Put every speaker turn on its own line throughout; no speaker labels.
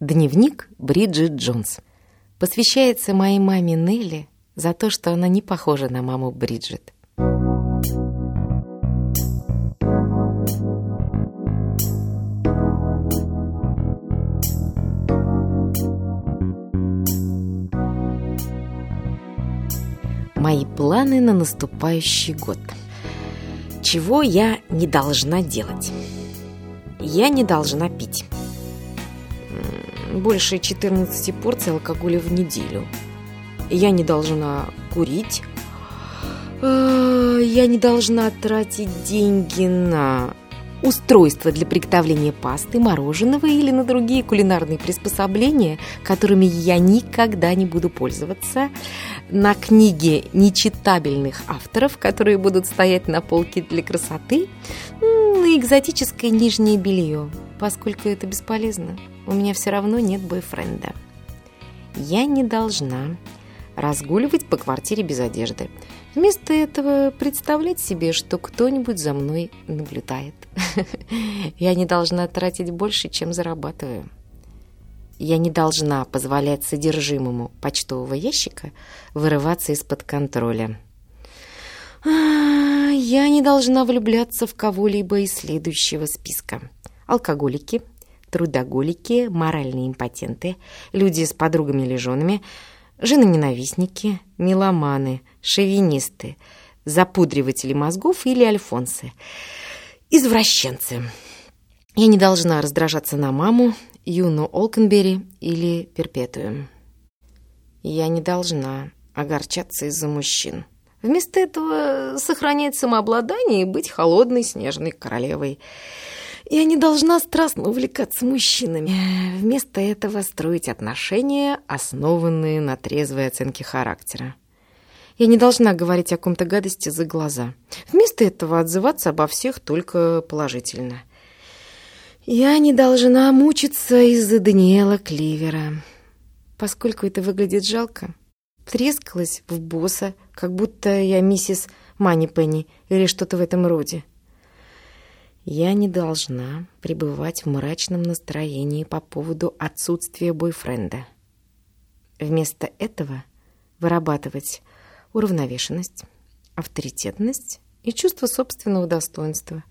Дневник Бриджит Джонс. Посвящается моей маме Нелли за то, что она не похожа на маму Бриджит. Мои планы на наступающий год. Чего я не должна делать? Я не должна пить больше 14 порций алкоголя в неделю. Я не должна курить. Э, я не должна тратить деньги на устройства для приготовления пасты, мороженого или на другие кулинарные приспособления, которыми я никогда не буду пользоваться, на книги нечитабельных авторов, которые будут стоять на полке для красоты, на экзотическое нижнее белье, поскольку это бесполезно у меня все равно нет бойфренда. Я не должна разгуливать по квартире без одежды. Вместо этого представлять себе, что кто-нибудь за мной наблюдает. Я не должна тратить больше, чем зарабатываю. Я не должна позволять содержимому почтового ящика вырываться из-под контроля. А, я не должна влюбляться в кого-либо из следующего списка. Алкоголики – трудоголики, моральные импотенты, люди с подругами или женами, жены-ненавистники, меломаны, шовинисты, запудриватели мозгов или альфонсы, извращенцы. Я не должна раздражаться на маму, Юну Олкенбери или Перпетуем. Я не должна огорчаться из-за мужчин. Вместо этого сохранять самообладание и быть холодной снежной королевой – я не должна страстно увлекаться мужчинами. Вместо этого строить отношения, основанные на трезвой оценке характера. Я не должна говорить о ком-то гадости за глаза. Вместо этого отзываться обо всех только положительно. Я не должна мучиться из-за Даниэла Кливера. Поскольку это выглядит жалко, трескалась в босса, как будто я миссис Манипенни или что-то в этом роде. Я не должна пребывать в мрачном настроении по поводу отсутствия бойфренда. Вместо этого вырабатывать уравновешенность, авторитетность и чувство собственного достоинства,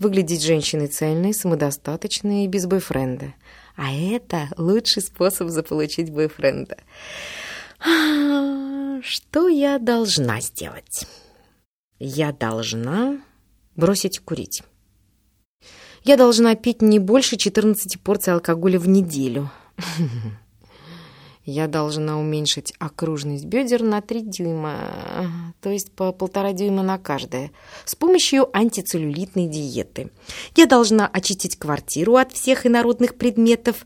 выглядеть женщиной цельной, самодостаточной и без бойфренда. А это лучший способ заполучить бойфренда. Что я должна сделать? Я должна бросить курить. Я должна пить не больше 14 порций алкоголя в неделю. Я должна уменьшить окружность бедер на 3 дюйма, то есть по полтора дюйма на каждое, с помощью антицеллюлитной диеты. Я должна очистить квартиру от всех инородных предметов,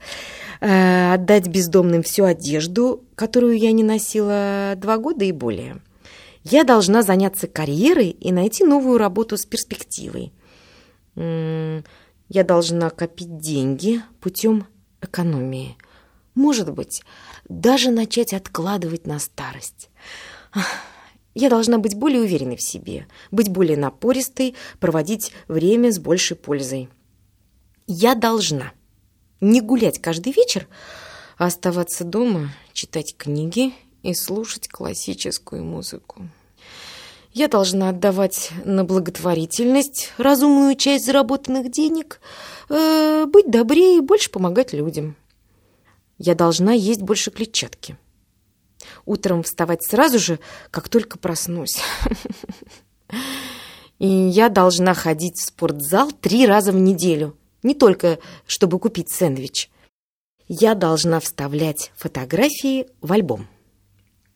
э, отдать бездомным всю одежду, которую я не носила два года и более. Я должна заняться карьерой и найти новую работу с перспективой. Я должна копить деньги путем экономии. Может быть, даже начать откладывать на старость. Я должна быть более уверенной в себе, быть более напористой, проводить время с большей пользой. Я должна не гулять каждый вечер, а оставаться дома, читать книги и слушать классическую музыку. Я должна отдавать на благотворительность разумную часть заработанных денег, э, быть добрее и больше помогать людям. Я должна есть больше клетчатки. Утром вставать сразу же, как только проснусь. И я должна ходить в спортзал три раза в неделю. Не только, чтобы купить сэндвич. Я должна вставлять фотографии в альбом.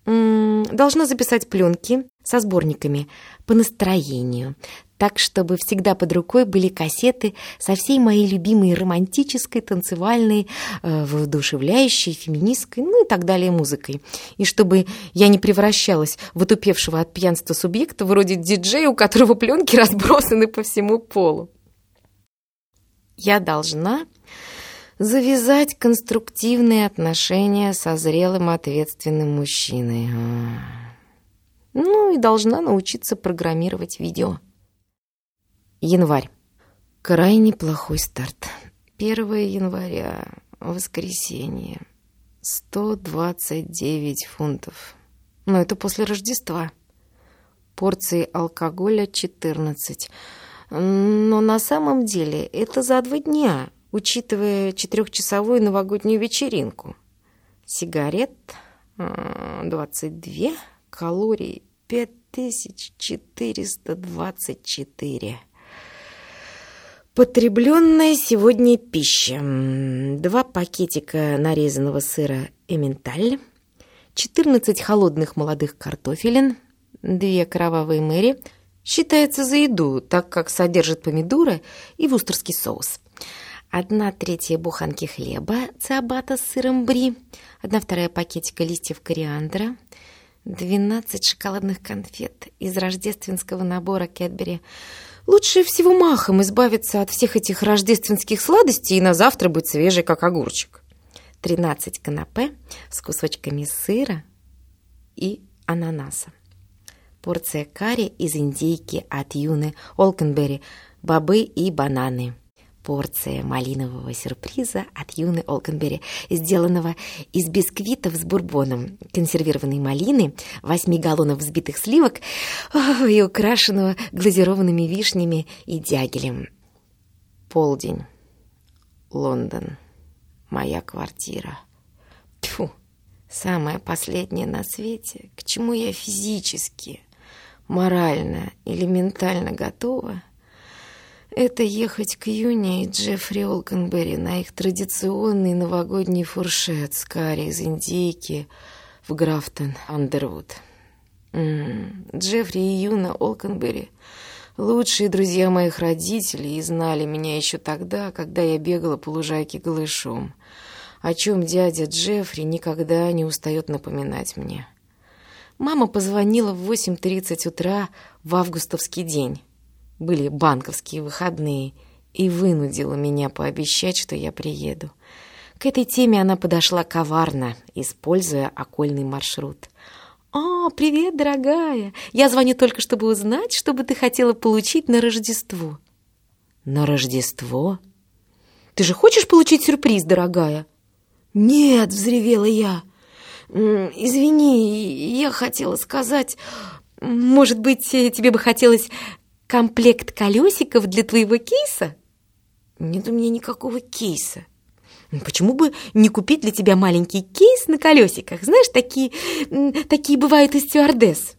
Должна записать пленки со сборниками по настроению, так, чтобы всегда под рукой были кассеты со всей моей любимой романтической, танцевальной, э, воодушевляющей, феминистской, ну и так далее музыкой. И чтобы я не превращалась в отупевшего от пьянства субъекта вроде диджея, у которого пленки разбросаны по всему полу. Я должна завязать конструктивные отношения со зрелым ответственным мужчиной. Ну и должна научиться программировать видео. Январь. Крайне плохой старт. 1 января. Воскресенье. 129 фунтов. Но это после Рождества. Порции алкоголя 14. Но на самом деле это за два дня, учитывая четырехчасовую новогоднюю вечеринку. Сигарет 22, а, калорий 5424. Потребленная сегодня пища. Два пакетика нарезанного сыра эменталь, 14 холодных молодых картофелин, две кровавые мэри. Считается за еду, так как содержит помидоры и вустерский соус. Одна третья буханки хлеба циабата с сыром бри, одна вторая пакетика листьев кориандра, 12 шоколадных конфет из рождественского набора Кэтбери – Лучше всего махом избавиться от всех этих рождественских сладостей и на завтра быть свежей, как огурчик. 13 канапе с кусочками сыра и ананаса. Порция карри из индейки от Юны Олкенберри, бобы и бананы порция малинового сюрприза от Юны Олкенбери, сделанного из бисквитов с бурбоном, консервированной малины, восьми галлонов взбитых сливок и украшенного глазированными вишнями и дягелем. Полдень. Лондон. Моя квартира. Тьфу, самое последнее на свете, к чему я физически, морально или ментально готова — это ехать к Юне и Джеффри Олкенберри на их традиционный новогодний фуршет с карри из индейки в Графтон, Андервуд. М -м, Джеффри и Юна Олкенберри — лучшие друзья моих родителей и знали меня еще тогда, когда я бегала по лужайке голышом, о чем дядя Джеффри никогда не устает напоминать мне. Мама позвонила в 8.30 утра в августовский день были банковские выходные, и вынудила меня пообещать, что я приеду. К этой теме она подошла коварно, используя окольный маршрут. «О, привет, дорогая! Я звоню только, чтобы узнать, что бы ты хотела получить на Рождество». «На Рождество? Ты же хочешь получить сюрприз, дорогая?» «Нет!» — взревела я. «Извини, я хотела сказать...» «Может быть, тебе бы хотелось комплект колесиков для твоего кейса? Нет у меня никакого кейса. Ну, почему бы не купить для тебя маленький кейс на колесиках? Знаешь, такие, такие бывают из стюардесс.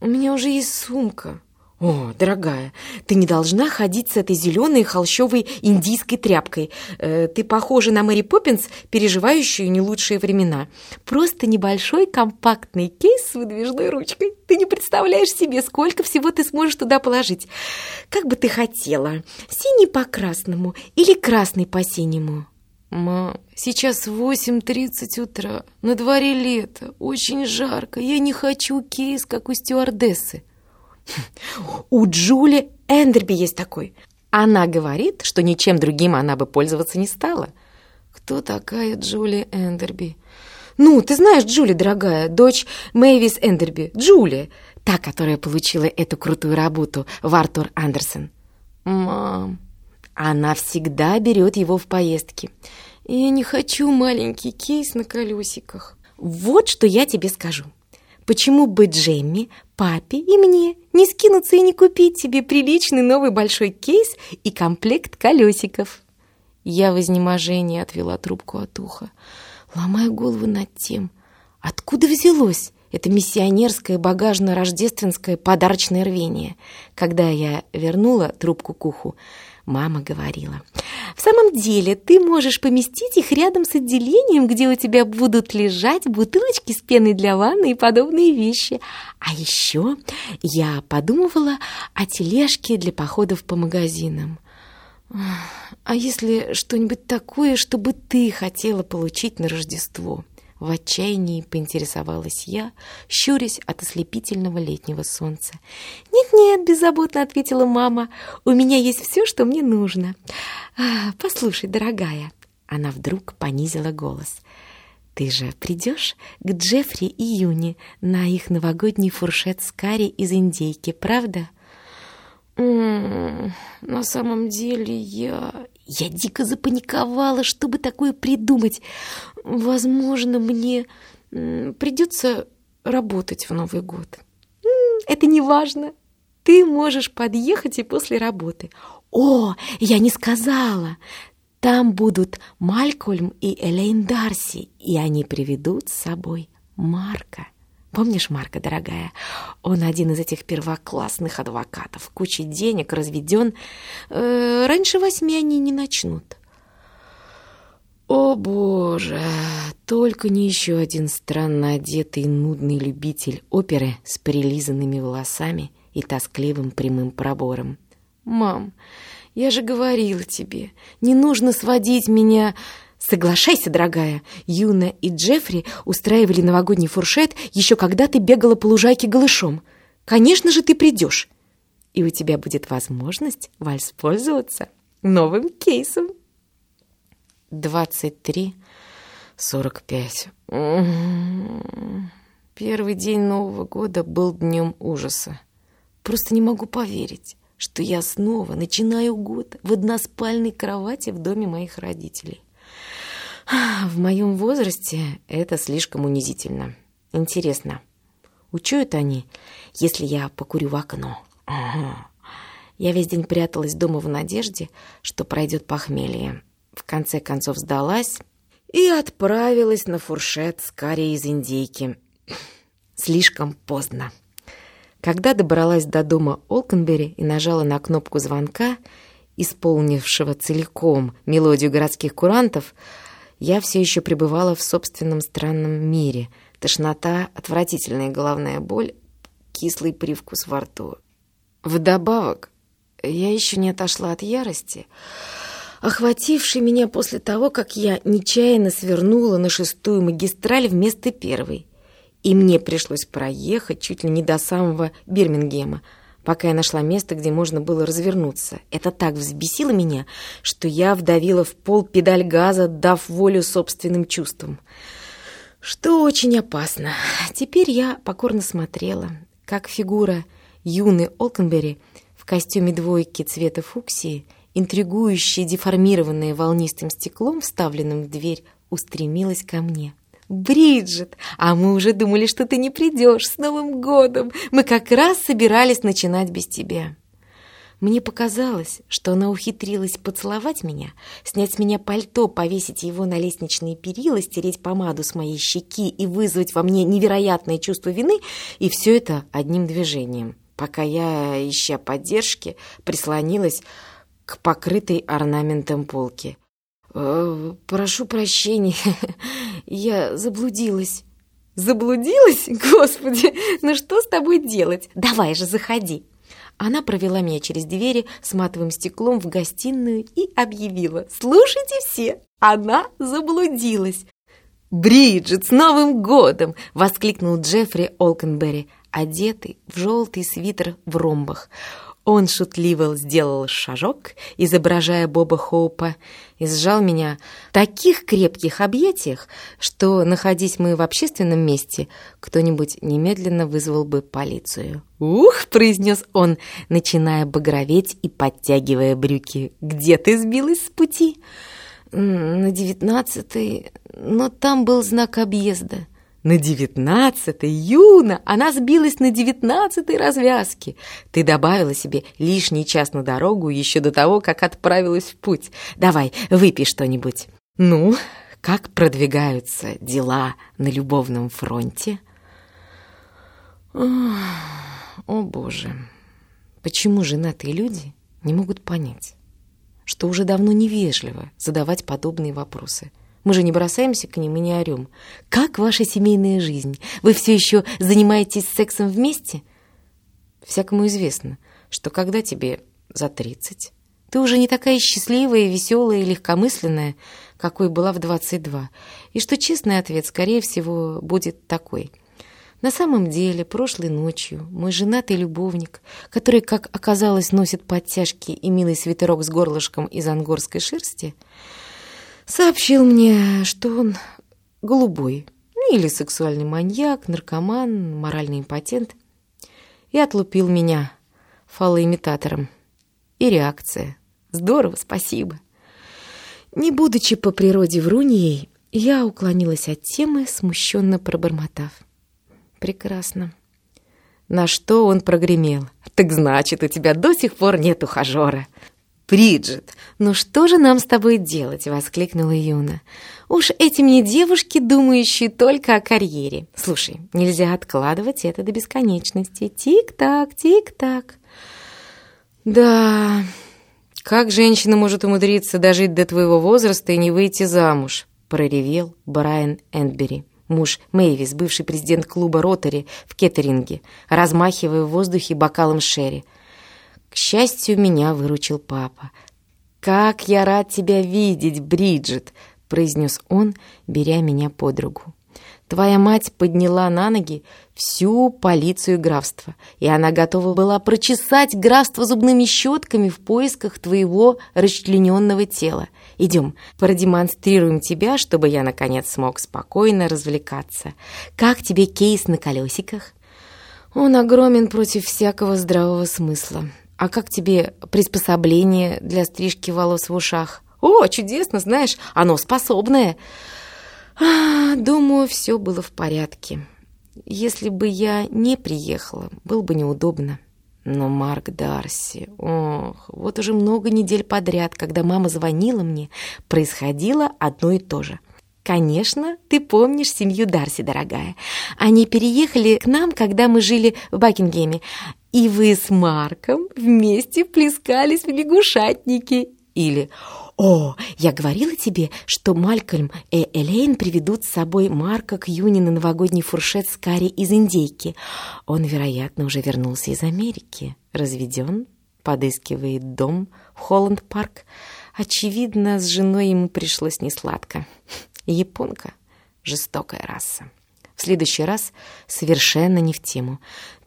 У меня уже есть сумка. «О, дорогая, ты не должна ходить с этой зеленой холщовой индийской тряпкой. Э, ты похожа на Мэри Поппинс, переживающую не лучшие времена. Просто небольшой компактный кейс с выдвижной ручкой. Ты не представляешь себе, сколько всего ты сможешь туда положить. Как бы ты хотела, синий по красному или красный по синему?» «Ма, сейчас 8.30 утра, на дворе лето, очень жарко, я не хочу кейс, как у стюардессы». У Джули Эндерби есть такой. Она говорит, что ничем другим она бы пользоваться не стала. Кто такая Джули Эндерби? Ну, ты знаешь Джули, дорогая, дочь Мэйвис Эндерби. Джули, та, которая получила эту крутую работу в Артур Андерсон. Мам, она всегда берет его в поездки. Я не хочу маленький кейс на колесиках. Вот что я тебе скажу. Почему бы Джемми, папе и мне не скинуться и не купить себе приличный новый большой кейс и комплект колесиков? Я в изнеможении отвела трубку от уха, ломая голову над тем, откуда взялось это миссионерское багажно-рождественское подарочное рвение. Когда я вернула трубку к уху, Мама говорила, в самом деле ты можешь поместить их рядом с отделением, где у тебя будут лежать бутылочки с пеной для ванны и подобные вещи. А еще я подумывала о тележке для походов по магазинам. А если что-нибудь такое, чтобы ты хотела получить на Рождество? В отчаянии поинтересовалась я, щурясь от ослепительного летнего солнца. «Нет-нет», — беззаботно ответила мама, — «у меня есть все, что мне нужно». А, «Послушай, дорогая», — она вдруг понизила голос, — «ты же придешь к Джеффри и Юни на их новогодний фуршет с карри из индейки, правда?» На самом деле я... Я дико запаниковала, чтобы такое придумать. Возможно, мне придется работать в Новый год. Это не важно. Ты можешь подъехать и после работы. О, я не сказала. Там будут Малькольм и Элейн Дарси, и они приведут с собой Марка. Помнишь Марка, дорогая? Он один из этих первоклассных адвокатов. Куча денег, разведен. Э, раньше восьми они не начнут. О боже, только не еще один странно одетый нудный любитель оперы с прилизанными волосами и тоскливым прямым пробором. «Мам, я же говорила тебе, не нужно сводить меня...» Соглашайся, дорогая, Юна и Джеффри устраивали новогодний фуршет еще когда ты бегала по лужайке голышом. Конечно же, ты придешь. И у тебя будет возможность воспользоваться новым кейсом. Двадцать три сорок пять. Первый день Нового года был днем ужаса. Просто не могу поверить, что я снова начинаю год в односпальной кровати в доме моих родителей. В моем возрасте это слишком унизительно. Интересно, учуют они, если я покурю в окно? Ага. Я весь день пряталась дома в надежде, что пройдет похмелье. В конце концов сдалась и отправилась на фуршет с карри из индейки. Слишком поздно. Когда добралась до дома Олкенбери и нажала на кнопку звонка, исполнившего целиком мелодию городских курантов, я все еще пребывала в собственном странном мире. Тошнота, отвратительная головная боль, кислый привкус во рту. Вдобавок, я еще не отошла от ярости, охватившей меня после того, как я нечаянно свернула на шестую магистраль вместо первой. И мне пришлось проехать чуть ли не до самого Бирмингема, пока я нашла место, где можно было развернуться. Это так взбесило меня, что я вдавила в пол педаль газа, дав волю собственным чувствам. Что очень опасно. Теперь я покорно смотрела, как фигура юной Олкенбери в костюме двойки цвета фуксии, интригующая, деформированная волнистым стеклом, вставленным в дверь, устремилась ко мне. «Бриджит, а мы уже думали, что ты не придешь с Новым годом. Мы как раз собирались начинать без тебя». Мне показалось, что она ухитрилась поцеловать меня, снять с меня пальто, повесить его на лестничные перила, стереть помаду с моей щеки и вызвать во мне невероятное чувство вины, и все это одним движением, пока я, ища поддержки, прислонилась к покрытой орнаментом полке. «Э, «Прошу прощения, я заблудилась». «Заблудилась? Господи, ну что с тобой делать? Давай же, заходи!» Она провела меня через двери с матовым стеклом в гостиную и объявила «Слушайте все, она заблудилась!» «Бриджит, с Новым годом!» — воскликнул Джеффри Олкенберри, одетый в желтый свитер в ромбах. Он шутливо сделал шажок, изображая Боба Хоупа, и сжал меня в таких крепких объятиях, что, находясь мы в общественном месте, кто-нибудь немедленно вызвал бы полицию. «Ух!» — произнес он, начиная багроветь и подтягивая брюки. «Где ты сбилась с пути?» «На девятнадцатый, но там был знак объезда». На девятнадцатой, Юна, она сбилась на девятнадцатой развязке. Ты добавила себе лишний час на дорогу еще до того, как отправилась в путь. Давай, выпей что-нибудь. Ну, как продвигаются дела на любовном фронте? О, о боже, почему женатые люди не могут понять, что уже давно невежливо задавать подобные вопросы – мы же не бросаемся к ним и не орем. Как ваша семейная жизнь? Вы все еще занимаетесь сексом вместе? Всякому известно, что когда тебе за тридцать, ты уже не такая счастливая, веселая и легкомысленная, какой была в двадцать два, и что честный ответ, скорее всего, будет такой. На самом деле, прошлой ночью мой женатый любовник, который, как оказалось, носит подтяжки и милый свитерок с горлышком из ангорской шерсти, сообщил мне, что он голубой, или сексуальный маньяк, наркоман, моральный импотент, и отлупил меня фалоимитатором. И реакция. Здорово, спасибо. Не будучи по природе вруньей, я уклонилась от темы, смущенно пробормотав. Прекрасно. На что он прогремел. «Так значит, у тебя до сих пор нет ухажера». «Бриджит, ну что же нам с тобой делать?» — воскликнула Юна. «Уж эти мне девушки, думающие только о карьере. Слушай, нельзя откладывать это до бесконечности. Тик-так, тик-так». «Да, как женщина может умудриться дожить до твоего возраста и не выйти замуж?» — проревел Брайан Эндбери муж Мэйвис, бывший президент клуба «Ротари» в Кеттеринге, размахивая в воздухе бокалом шерри. К счастью, меня выручил папа. «Как я рад тебя видеть, Бриджит!» — произнес он, беря меня под руку. Твоя мать подняла на ноги всю полицию графства, и она готова была прочесать графство зубными щетками в поисках твоего расчлененного тела. Идем, продемонстрируем тебя, чтобы я, наконец, смог спокойно развлекаться. Как тебе кейс на колесиках? Он огромен против всякого здравого смысла. А как тебе приспособление для стрижки волос в ушах? О, чудесно, знаешь, оно способное. А, думаю, все было в порядке. Если бы я не приехала, было бы неудобно. Но Марк Дарси, ох, вот уже много недель подряд, когда мама звонила мне, происходило одно и то же. Конечно, ты помнишь семью Дарси, дорогая. Они переехали к нам, когда мы жили в Бакингеме. И вы с Марком вместе плескались в лягушатнике. Или «О, я говорила тебе, что Малькольм и Элейн приведут с собой Марка к Юни на новогодний фуршет с карри из индейки. Он, вероятно, уже вернулся из Америки. Разведен, подыскивает дом в Холланд-парк. Очевидно, с женой ему пришлось несладко. Японка — жестокая раса. В следующий раз совершенно не в тему.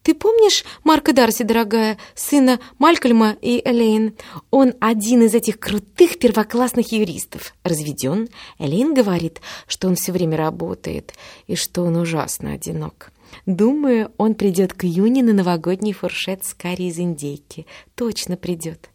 Ты помнишь Марка Дарси, дорогая, сына Малькольма и Элейн? Он один из этих крутых первоклассных юристов. Разведен. Элейн говорит, что он все время работает и что он ужасно одинок. Думаю, он придет к Юне на новогодний фуршет с карри из индейки. Точно придет.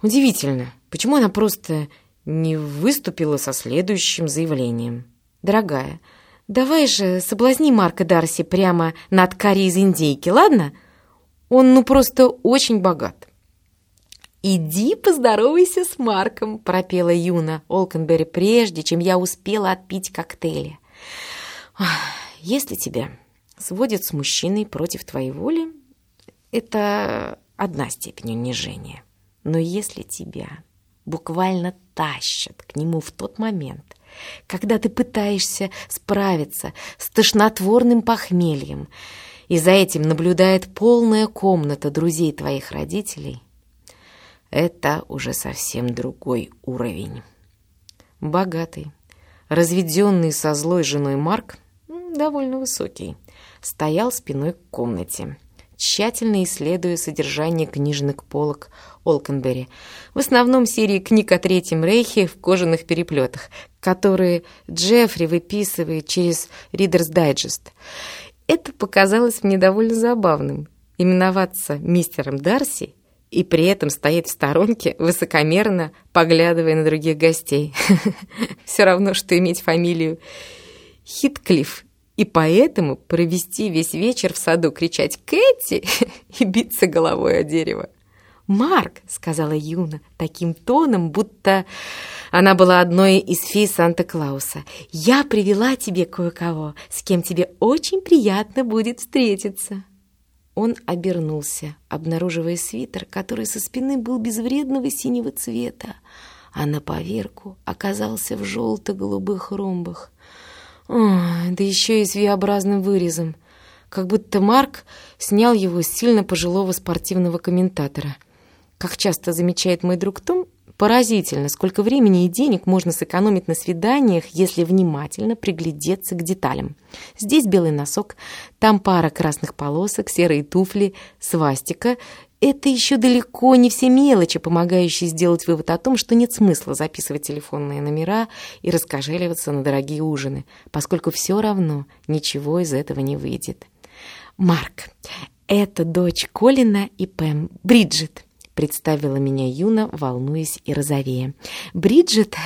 Удивительно, почему она просто не выступила со следующим заявлением. «Дорогая, Давай же соблазни Марка Дарси прямо над карри из индейки, ладно? Он ну просто очень богат. «Иди поздоровайся с Марком», — пропела Юна Олкенберри, прежде чем я успела отпить коктейли. «Если тебя сводят с мужчиной против твоей воли, это одна степень унижения. Но если тебя буквально тащат к нему в тот момент, когда ты пытаешься справиться с тошнотворным похмельем, и за этим наблюдает полная комната друзей твоих родителей, это уже совсем другой уровень. Богатый, разведенный со злой женой Марк, довольно высокий, стоял спиной к комнате тщательно исследуя содержание книжных полок Олкенбери, в основном серии книг о Третьем Рейхе в кожаных переплетах, которые Джеффри выписывает через Reader's Digest. Это показалось мне довольно забавным. Именоваться мистером Дарси и при этом стоять в сторонке, высокомерно поглядывая на других гостей. Все равно, что иметь фамилию Хитклифф и поэтому провести весь вечер в саду, кричать «Кэти!» и биться головой о дерево. «Марк!» — сказала Юна таким тоном, будто она была одной из фей Санта-Клауса. «Я привела тебе кое-кого, с кем тебе очень приятно будет встретиться». Он обернулся, обнаруживая свитер, который со спины был безвредного синего цвета, а на поверку оказался в желто-голубых ромбах. О, да еще и с V-образным вырезом. Как будто Марк снял его с сильно пожилого спортивного комментатора. Как часто замечает мой друг Том, поразительно, сколько времени и денег можно сэкономить на свиданиях, если внимательно приглядеться к деталям. Здесь белый носок, там пара красных полосок, серые туфли, свастика это еще далеко не все мелочи, помогающие сделать вывод о том, что нет смысла записывать телефонные номера и раскошеливаться на дорогие ужины, поскольку все равно ничего из этого не выйдет. «Марк, Это дочь Колина и Пэм, Бриджит представила меня Юна, волнуясь и розовея. «Бриджит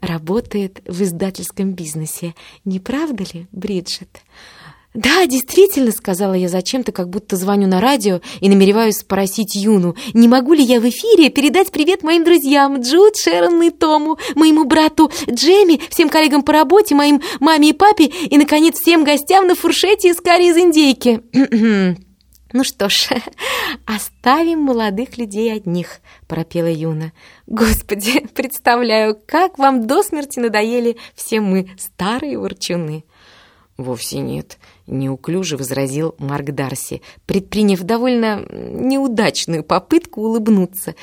работает в издательском бизнесе. Не правда ли, Бриджит?» «Да, действительно», — сказала я зачем-то, как будто звоню на радио и намереваюсь спросить Юну, не могу ли я в эфире передать привет моим друзьям Джуд, Шерон и Тому, моему брату Джемми, всем коллегам по работе, моим маме и папе и, наконец, всем гостям на фуршете из карри из индейки. «Ну что ж, оставим молодых людей одних», — пропела Юна. «Господи, представляю, как вам до смерти надоели все мы, старые ворчуны». «Вовсе нет», — неуклюже возразил Марк Дарси, предприняв довольно неудачную попытку улыбнуться,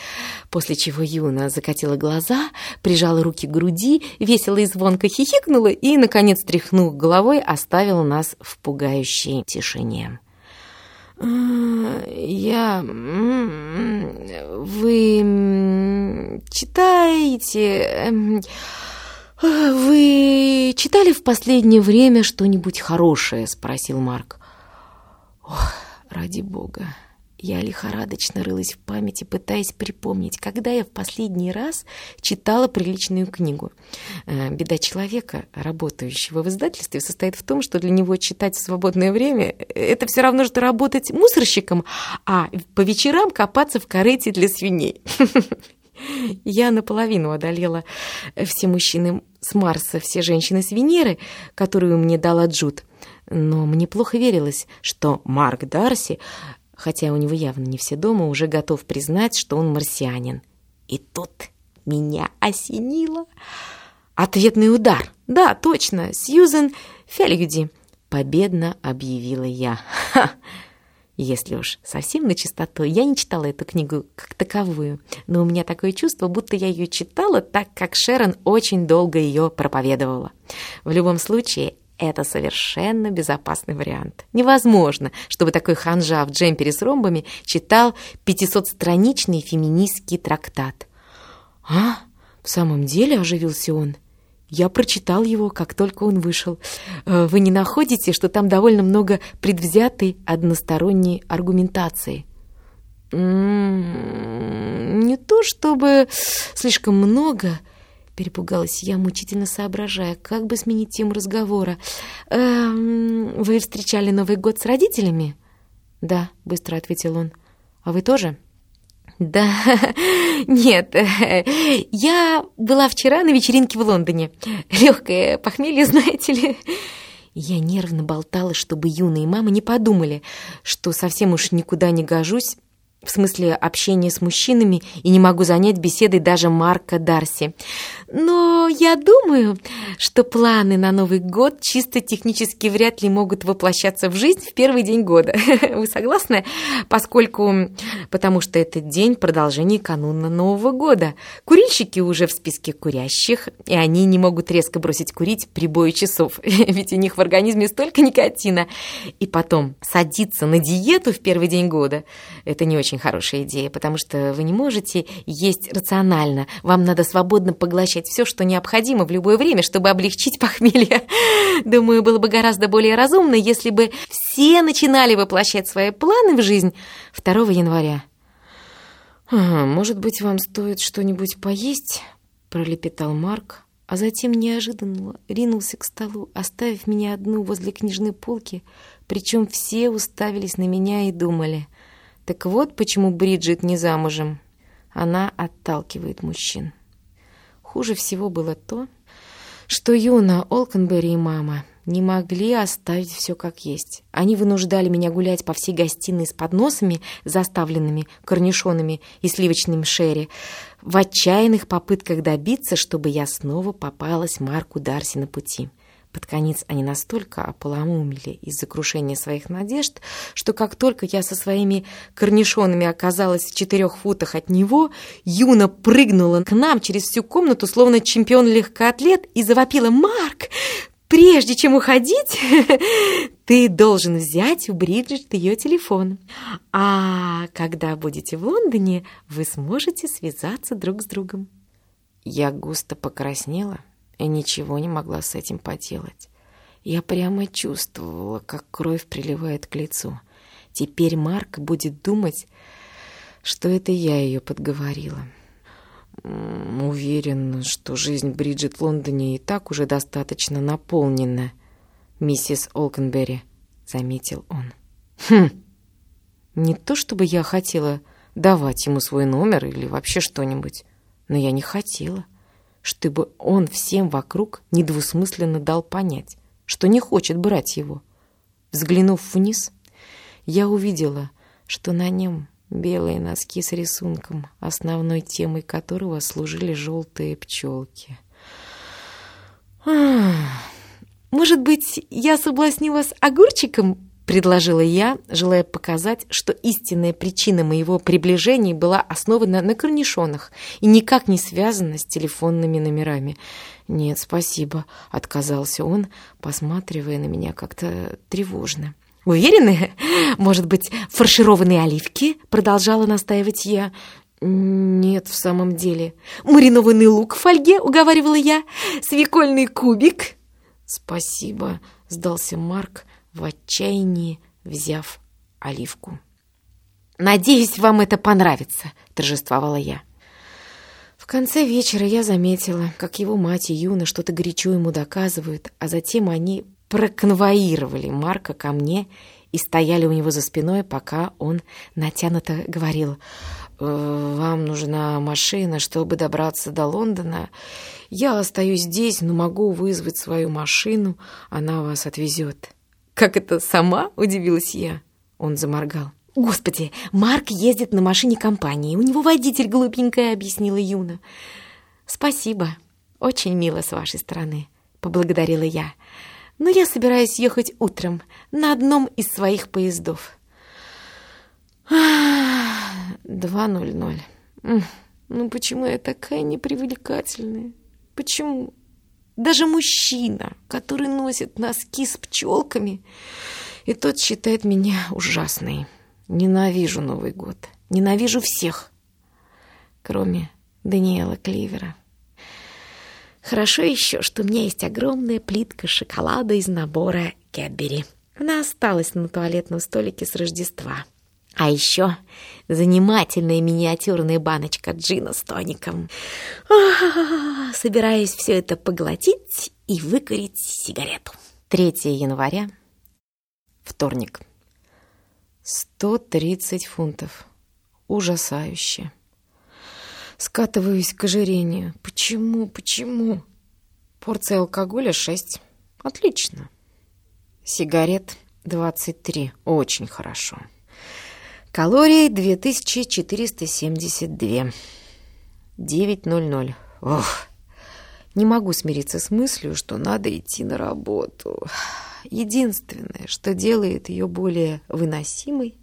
после чего Юна закатила глаза, прижала руки к груди, весело и звонко хихикнула и, наконец, тряхнув головой, оставила нас в пугающей тишине. «Я... Вы читаете... Эм, вы читали в последнее время что-нибудь хорошее?» — спросил Марк. «Ох, ради бога!» Я лихорадочно рылась в памяти, пытаясь припомнить, когда я в последний раз читала приличную книгу. Э, беда человека, работающего в издательстве, состоит в том, что для него читать в свободное время — это все равно, что работать мусорщиком, а по вечерам копаться в корыте для свиней. Я наполовину одолела все мужчины с Марса, все женщины с Венеры, которую мне дала Джуд. Но мне плохо верилось, что Марк Дарси хотя у него явно не все дома, уже готов признать, что он марсианин. И тут меня осенило. Ответный удар. Да, точно, Сьюзен Фельгюди. Победно объявила я. Ха! Если уж совсем на чистоту, я не читала эту книгу как таковую, но у меня такое чувство, будто я ее читала так, как Шерон очень долго ее проповедовала. В любом случае, это совершенно безопасный вариант. Невозможно, чтобы такой ханжа в джемпере с ромбами читал 500-страничный феминистский трактат. «А, в самом деле?» – оживился он. Я прочитал его, как только он вышел. Э, вы не находите, что там довольно много предвзятой односторонней аргументации? М-м, не то чтобы слишком много, Перепугалась я, мучительно соображая, как бы сменить тему разговора. «Эм, «Вы встречали Новый год с родителями?» «Да», — быстро ответил он. «А вы тоже?» «Да, нет, я была вчера на вечеринке в Лондоне. Легкое похмелье, знаете ли». Я нервно болтала, чтобы юные мамы не подумали, что совсем уж никуда не гожусь, в смысле общения с мужчинами и не могу занять беседой даже Марка Дарси. Но я думаю, что планы на Новый год чисто технически вряд ли могут воплощаться в жизнь в первый день года. Вы согласны? Поскольку... Потому что этот день продолжение кануна Нового года. Курильщики уже в списке курящих, и они не могут резко бросить курить при бою часов, ведь у них в организме столько никотина. И потом садиться на диету в первый день года – это не очень хорошая идея, потому что вы не можете есть рационально. Вам надо свободно поглощать поглощать все, что необходимо в любое время, чтобы облегчить похмелье. Думаю, было бы гораздо более разумно, если бы все начинали воплощать свои планы в жизнь 2 января. «Может быть, вам стоит что-нибудь поесть?» — пролепетал Марк, а затем неожиданно ринулся к столу, оставив меня одну возле книжной полки, причем все уставились на меня и думали. Так вот почему Бриджит не замужем. Она отталкивает мужчин. Хуже всего было то, что Юна, Олкенберри и мама не могли оставить все как есть. Они вынуждали меня гулять по всей гостиной с подносами, заставленными корнишонами и сливочным шерри, в отчаянных попытках добиться, чтобы я снова попалась Марку Дарси на пути. Под конец они настолько ополоумели из-за крушения своих надежд, что как только я со своими корнишонами оказалась в четырех футах от него, Юна прыгнула к нам через всю комнату, словно чемпион-легкоатлет, и завопила «Марк, прежде чем уходить, ты должен взять у Бриджит ее телефон. А когда будете в Лондоне, вы сможете связаться друг с другом». Я густо покраснела и ничего не могла с этим поделать. Я прямо чувствовала, как кровь приливает к лицу. Теперь Марк будет думать, что это я ее подговорила. Уверен, что жизнь Бриджит в Лондоне и так уже достаточно наполнена, миссис Олкенберри, заметил он. Хм, не то чтобы я хотела давать ему свой номер или вообще что-нибудь, но я не хотела, чтобы он всем вокруг недвусмысленно дал понять, что не хочет брать его. Взглянув вниз, я увидела, что на нем белые носки с рисунком, основной темой которого служили желтые пчелки. «Может быть, я соблазню вас огурчиком?» — предложила я, желая показать, что истинная причина моего приближения была основана на корнишонах и никак не связана с телефонными номерами. «Нет, спасибо», — отказался он, посматривая на меня как-то тревожно. «Уверены? Может быть, фаршированные оливки?» — продолжала настаивать я. «Нет, в самом деле». «Маринованный лук в фольге?» — уговаривала я. «Свекольный кубик?» «Спасибо», — сдался Марк в отчаянии, взяв оливку. «Надеюсь, вам это понравится», — торжествовала я. В конце вечера я заметила, как его мать и Юна что-то горячо ему доказывают, а затем они проконвоировали Марка ко мне и стояли у него за спиной, пока он натянуто говорил «Э, «Вам нужна машина, чтобы добраться до Лондона. Я остаюсь здесь, но могу вызвать свою машину, она вас отвезет». «Как это сама?» — удивилась я. Он заморгал. «Господи, Марк ездит на машине компании. У него водитель глупенькая», — объяснила Юна. «Спасибо. Очень мило с вашей стороны», — поблагодарила я но я собираюсь ехать утром на одном из своих поездов. Два ноль ноль. Ну почему я такая непривлекательная? Почему? Даже мужчина, который носит носки с пчелками, и тот считает меня ужасной. Ненавижу Новый год. Ненавижу всех, кроме Даниэла Кливера. Хорошо еще, что у меня есть огромная плитка шоколада из набора Кэдбери. Она осталась на туалетном столике с Рождества. А еще занимательная миниатюрная баночка джина с тоником. А собираюсь все это поглотить и выкурить сигарету. 3 января, вторник. 130 фунтов. Ужасающе. Скатываюсь к ожирению. Почему, почему? Порция алкоголя шесть. Отлично. Сигарет двадцать три. Очень хорошо. Калорий 2472. 9.00. Ох, не могу смириться с мыслью, что надо идти на работу. Единственное, что делает ее более выносимой,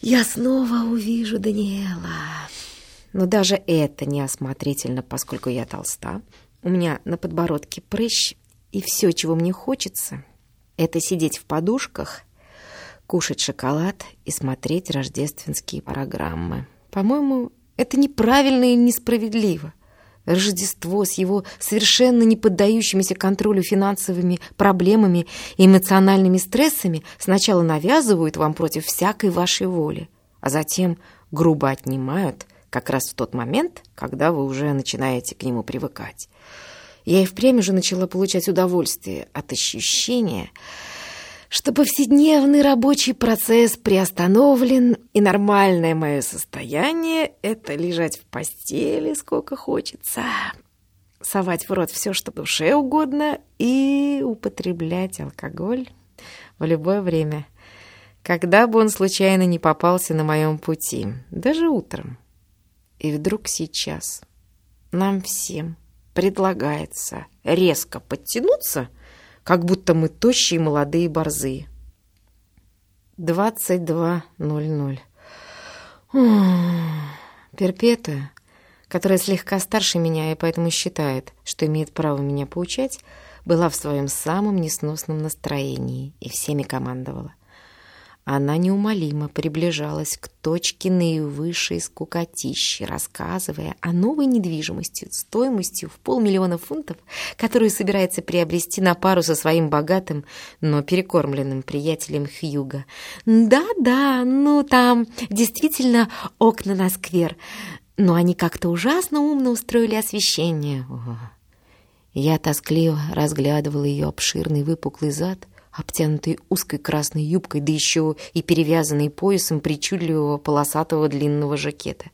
я снова увижу Даниэла. Но даже это неосмотрительно, поскольку я толста. У меня на подбородке прыщ, и все, чего мне хочется, это сидеть в подушках, кушать шоколад и смотреть рождественские программы. По-моему, это неправильно и несправедливо. Рождество с его совершенно не поддающимися контролю финансовыми проблемами и эмоциональными стрессами сначала навязывают вам против всякой вашей воли, а затем грубо отнимают – как раз в тот момент, когда вы уже начинаете к нему привыкать. Я и впрямь уже начала получать удовольствие от ощущения, что повседневный рабочий процесс приостановлен, и нормальное мое состояние — это лежать в постели сколько хочется, совать в рот все, что душе угодно, и употреблять алкоголь в любое время, когда бы он случайно не попался на моем пути, даже утром. И вдруг сейчас нам всем предлагается резко подтянуться, как будто мы тощие молодые борзые. 22.00. Перпетуя, которая слегка старше меня и поэтому считает, что имеет право меня поучать, была в своем самом несносном настроении и всеми командовала. Она неумолимо приближалась к точке наивысшей скукотищи, рассказывая о новой недвижимости стоимостью в полмиллиона фунтов, которую собирается приобрести на пару со своим богатым, но перекормленным приятелем Хьюга. «Да-да, ну там действительно окна на сквер, но они как-то ужасно умно устроили освещение». Я тоскливо разглядывала ее обширный выпуклый зад — обтянутый узкой красной юбкой, да еще и перевязанный поясом причудливого полосатого длинного жакета.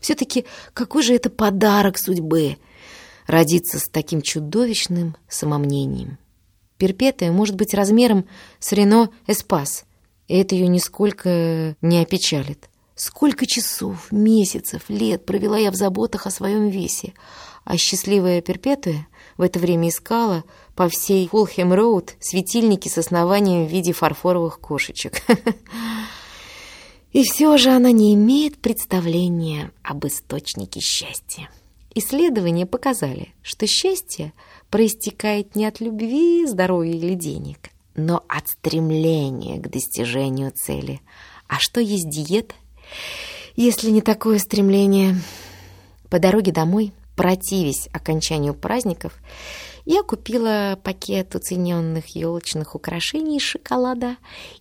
Все-таки какой же это подарок судьбы — родиться с таким чудовищным самомнением. Перпетая может быть размером с Рено Эспас, и это ее нисколько не опечалит. Сколько часов, месяцев, лет провела я в заботах о своем весе, а счастливая Перпетуя в это время искала по всей Фулхэм-Роуд светильники с основанием в виде фарфоровых кошечек. И все же она не имеет представления об источнике счастья. Исследования показали, что счастье проистекает не от любви, здоровья или денег, но от стремления к достижению цели. А что есть диета, если не такое стремление? По дороге домой, противясь окончанию праздников, я купила пакет уцененных елочных украшений из шоколада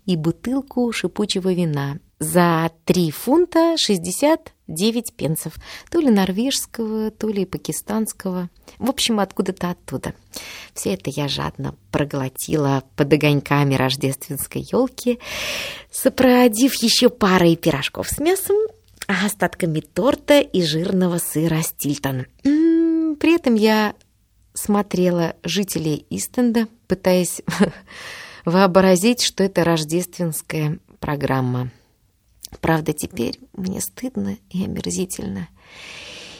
и бутылку шипучего вина за 3 фунта 69 пенсов, то ли норвежского, то ли пакистанского. В общем, откуда-то оттуда. Все это я жадно проглотила под огоньками рождественской елки, сопроводив еще парой пирожков с мясом, а остатками торта и жирного сыра Стильтон. М-м, при этом я смотрела жителей Истенда, пытаясь вообразить, что это рождественская программа. Правда, теперь мне стыдно и омерзительно.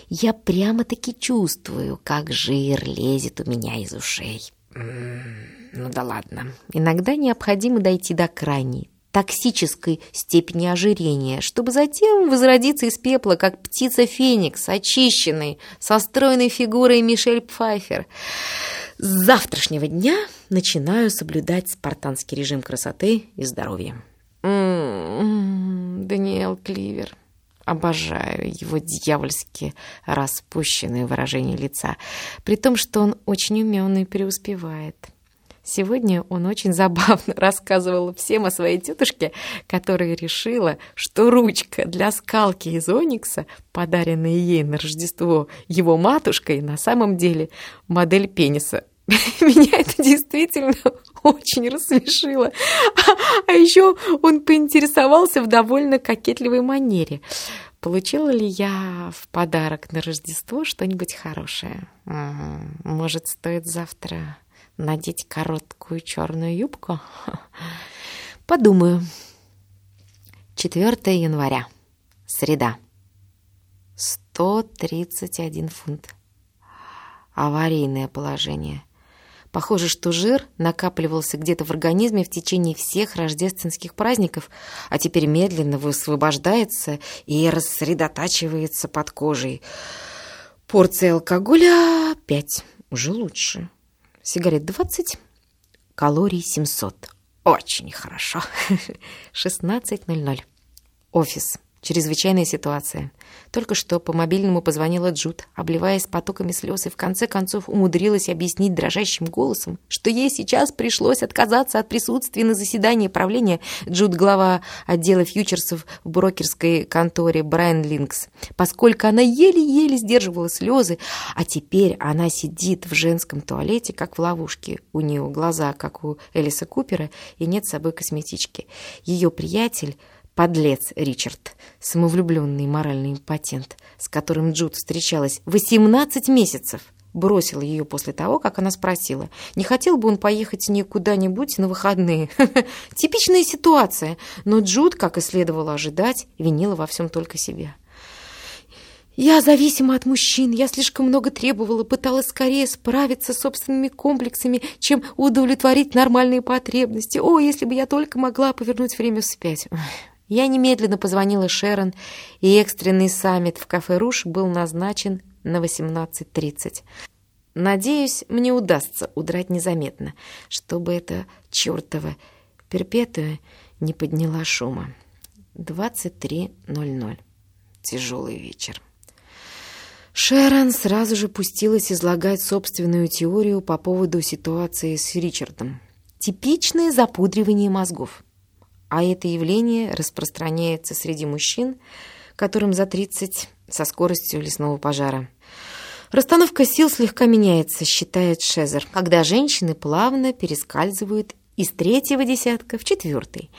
Я прямо-таки чувствую, как жир лезет у меня из ушей. Ну да ладно. Иногда необходимо дойти до крайней, токсической степени ожирения, чтобы затем возродиться из пепла, как птица Феникс, очищенный, со стройной фигурой Мишель Пфайфер. С завтрашнего дня начинаю соблюдать спартанский режим красоты и здоровья. М -м -м, Даниэл Кливер. Обожаю его дьявольски распущенное выражение лица, при том, что он очень умен и преуспевает. Сегодня он очень забавно рассказывал всем о своей тетушке, которая решила, что ручка для скалки из оникса, подаренная ей на Рождество его матушкой, на самом деле модель пениса. Меня это действительно очень рассмешило. А, еще он поинтересовался в довольно кокетливой манере. Получила ли я в подарок на Рождество что-нибудь хорошее? Может, стоит завтра надеть короткую черную юбку? Подумаю. 4 января. Среда. 131 фунт. Аварийное положение. Похоже, что жир накапливался где-то в организме в течение всех рождественских праздников, а теперь медленно высвобождается и рассредотачивается под кожей. Порция алкоголя 5. Уже лучше. Сигарет 20, калорий 700. Очень хорошо. 16.00. Офис. Чрезвычайная ситуация. Только что по мобильному позвонила Джуд, обливаясь потоками слез, и в конце концов умудрилась объяснить дрожащим голосом, что ей сейчас пришлось отказаться от присутствия на заседании правления Джуд, глава отдела фьючерсов в брокерской конторе Брайан Линкс, поскольку она еле-еле сдерживала слезы, а теперь она сидит в женском туалете, как в ловушке. У нее глаза, как у Элиса Купера, и нет с собой косметички. Ее приятель Подлец Ричард, самовлюбленный моральный импотент, с которым Джуд встречалась 18 месяцев, бросил ее после того, как она спросила, не хотел бы он поехать с ней куда-нибудь на выходные. Типичная ситуация, но Джуд, как и следовало ожидать, винила во всем только себя. Я зависима от мужчин, я слишком много требовала, пыталась скорее справиться с собственными комплексами, чем удовлетворить нормальные потребности. О, если бы я только могла повернуть время вспять. Я немедленно позвонила Шерон, и экстренный саммит в кафе «Руш» был назначен на 18.30. Надеюсь, мне удастся удрать незаметно, чтобы эта чертова перпетуя не подняла шума. 23.00. Тяжелый вечер. Шерон сразу же пустилась излагать собственную теорию по поводу ситуации с Ричардом. Типичное запудривание мозгов. А это явление распространяется среди мужчин, которым за 30 со скоростью лесного пожара. Расстановка сил слегка меняется, считает Шезер, когда женщины плавно перескальзывают из третьего десятка в четвертый.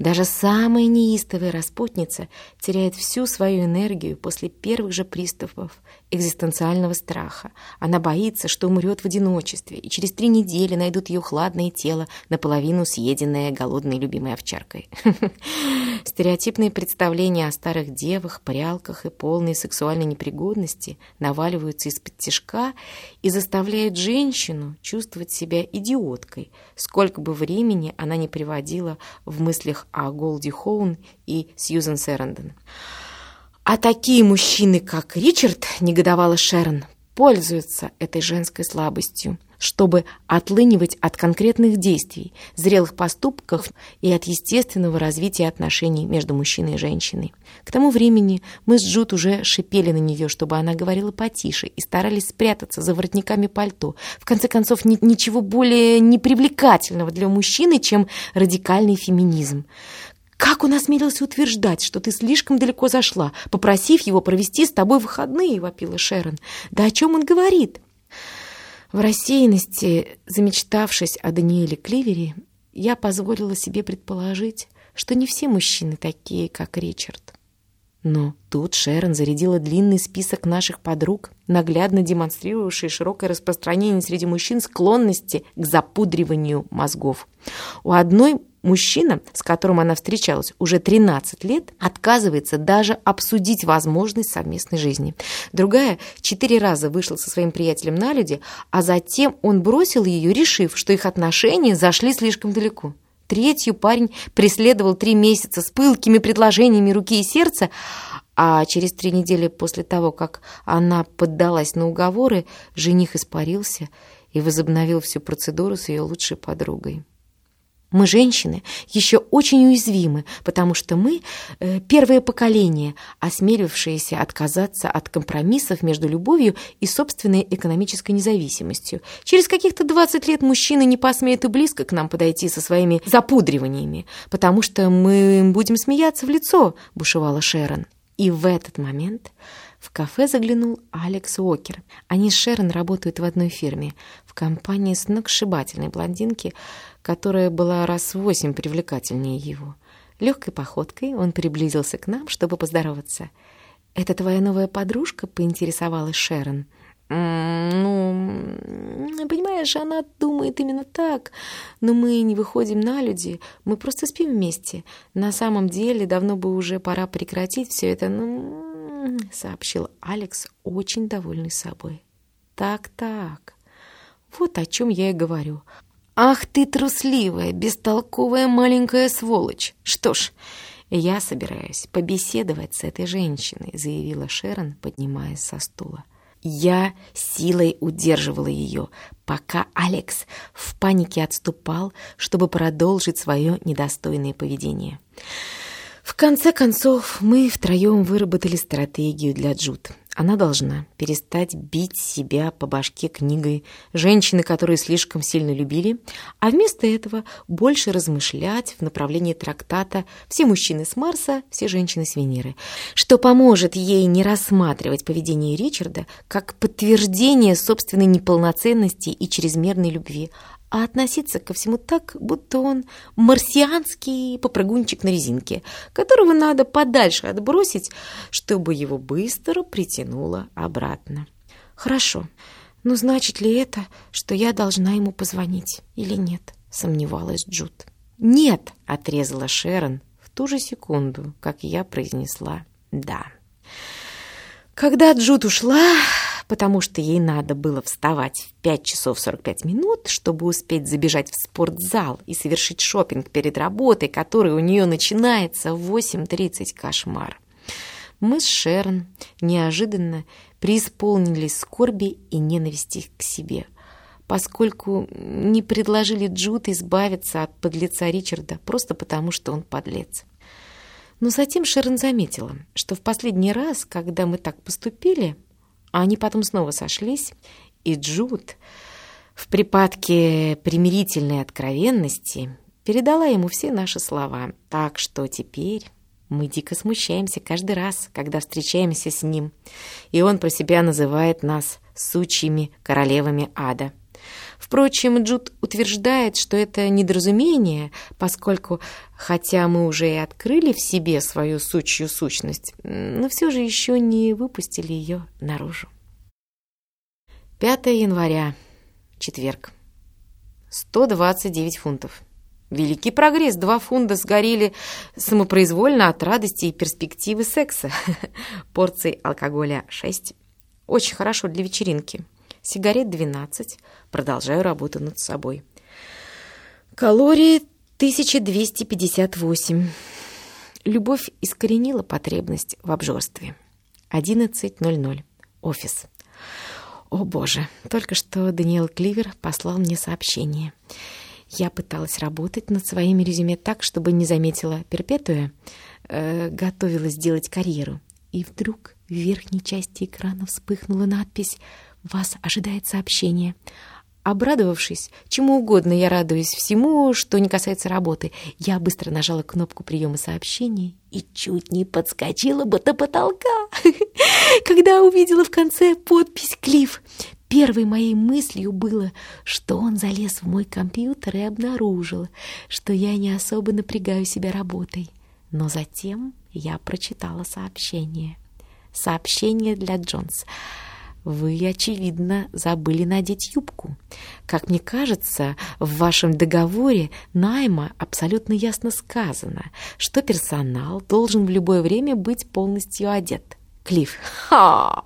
Даже самая неистовая распутница теряет всю свою энергию после первых же приступов экзистенциального страха. Она боится, что умрет в одиночестве, и через три недели найдут ее хладное тело, наполовину съеденное голодной любимой овчаркой. Стереотипные представления о старых девах, прялках и полной сексуальной непригодности наваливаются из-под тяжка и заставляют женщину чувствовать себя идиоткой, сколько бы времени она не приводила в мыслях о Голди Хоун и Сьюзен Сэренден. А такие мужчины, как Ричард, негодовала Шерон, пользуются этой женской слабостью, чтобы отлынивать от конкретных действий, зрелых поступков и от естественного развития отношений между мужчиной и женщиной. К тому времени мы с Джуд уже шипели на нее, чтобы она говорила потише, и старались спрятаться за воротниками пальто. В конце концов, нет ничего более непривлекательного для мужчины, чем радикальный феминизм. Как он осмелился утверждать, что ты слишком далеко зашла, попросив его провести с тобой выходные, вопила Шерон. Да о чем он говорит? В рассеянности, замечтавшись о Даниэле Кливере, я позволила себе предположить, что не все мужчины такие, как Ричард. Но тут Шерон зарядила длинный список наших подруг, наглядно демонстрировавший широкое распространение среди мужчин склонности к запудриванию мозгов. У одной Мужчина, с которым она встречалась уже 13 лет, отказывается даже обсудить возможность совместной жизни. Другая четыре раза вышла со своим приятелем на люди, а затем он бросил ее, решив, что их отношения зашли слишком далеко. Третью парень преследовал три месяца с пылкими предложениями руки и сердца, а через три недели после того, как она поддалась на уговоры, жених испарился и возобновил всю процедуру с ее лучшей подругой. Мы, женщины, еще очень уязвимы, потому что мы э, первое поколение, осмелившееся отказаться от компромиссов между любовью и собственной экономической независимостью. Через каких-то 20 лет мужчины не посмеют и близко к нам подойти со своими запудриваниями, потому что мы будем смеяться в лицо, бушевала Шерон. И в этот момент в кафе заглянул Алекс Уокер. Они с Шерон работают в одной фирме, в компании сногсшибательной блондинки, которая была раз в восемь привлекательнее его. Легкой походкой он приблизился к нам, чтобы поздороваться. «Это твоя новая подружка?» — поинтересовалась Шерон. «Ну, понимаешь, она думает именно так, но мы не выходим на люди, мы просто спим вместе. На самом деле, давно бы уже пора прекратить все это, ну...» — сообщил Алекс, очень довольный собой. «Так-так, вот о чем я и говорю. «Ах ты трусливая, бестолковая маленькая сволочь! Что ж, я собираюсь побеседовать с этой женщиной», заявила Шерон, поднимаясь со стула. Я силой удерживала ее, пока Алекс в панике отступал, чтобы продолжить свое недостойное поведение. В конце концов, мы втроем выработали стратегию для Джуд — она должна перестать бить себя по башке книгой «Женщины, которые слишком сильно любили», а вместо этого больше размышлять в направлении трактата «Все мужчины с Марса, все женщины с Венеры», что поможет ей не рассматривать поведение Ричарда как подтверждение собственной неполноценности и чрезмерной любви, а относиться ко всему так, будто он марсианский попрыгунчик на резинке, которого надо подальше отбросить, чтобы его быстро притянуло обратно. Хорошо, но значит ли это, что я должна ему позвонить или нет? Сомневалась Джуд. Нет, отрезала Шерон в ту же секунду, как я произнесла «да». Когда Джуд ушла, потому что ей надо было вставать в 5 часов 45 минут, чтобы успеть забежать в спортзал и совершить шопинг перед работой, который у нее начинается в 8.30 кошмар. Мы с Шерон неожиданно преисполнились скорби и ненависти к себе. поскольку не предложили Джуд избавиться от подлеца Ричарда просто потому, что он подлец. Но затем Шерон заметила, что в последний раз, когда мы так поступили, они потом снова сошлись, и Джуд в припадке примирительной откровенности передала ему все наши слова, так что теперь мы дико смущаемся каждый раз, когда встречаемся с ним, и он про себя называет нас сучьими королевами ада. Впрочем, Джуд утверждает, что это недоразумение, поскольку, хотя мы уже и открыли в себе свою сучью сущность, но все же еще не выпустили ее наружу. 5 января, четверг. 129 фунтов. Великий прогресс. Два фунта сгорели самопроизвольно от радости и перспективы секса. Порций алкоголя 6. Очень хорошо для вечеринки. Сигарет 12. Продолжаю работу над собой. Калории 1258. Любовь искоренила потребность в обжорстве. 11.00. Офис. О боже, только что Даниэл Кливер послал мне сообщение. Я пыталась работать над своими резюме так, чтобы не заметила перпетуя, э, готовилась сделать карьеру. И вдруг в верхней части экрана вспыхнула надпись «Вас ожидает сообщение». Обрадовавшись, чему угодно я радуюсь всему, что не касается работы, я быстро нажала кнопку приема сообщений и чуть не подскочила бы до потолка, когда увидела в конце подпись «Клифф». Первой моей мыслью было, что он залез в мой компьютер и обнаружил, что я не особо напрягаю себя работой. Но затем я прочитала сообщение. Сообщение для Джонс. Вы, очевидно, забыли надеть юбку. Как мне кажется, в вашем договоре найма абсолютно ясно сказано, что персонал должен в любое время быть полностью одет. Клифф. Ха!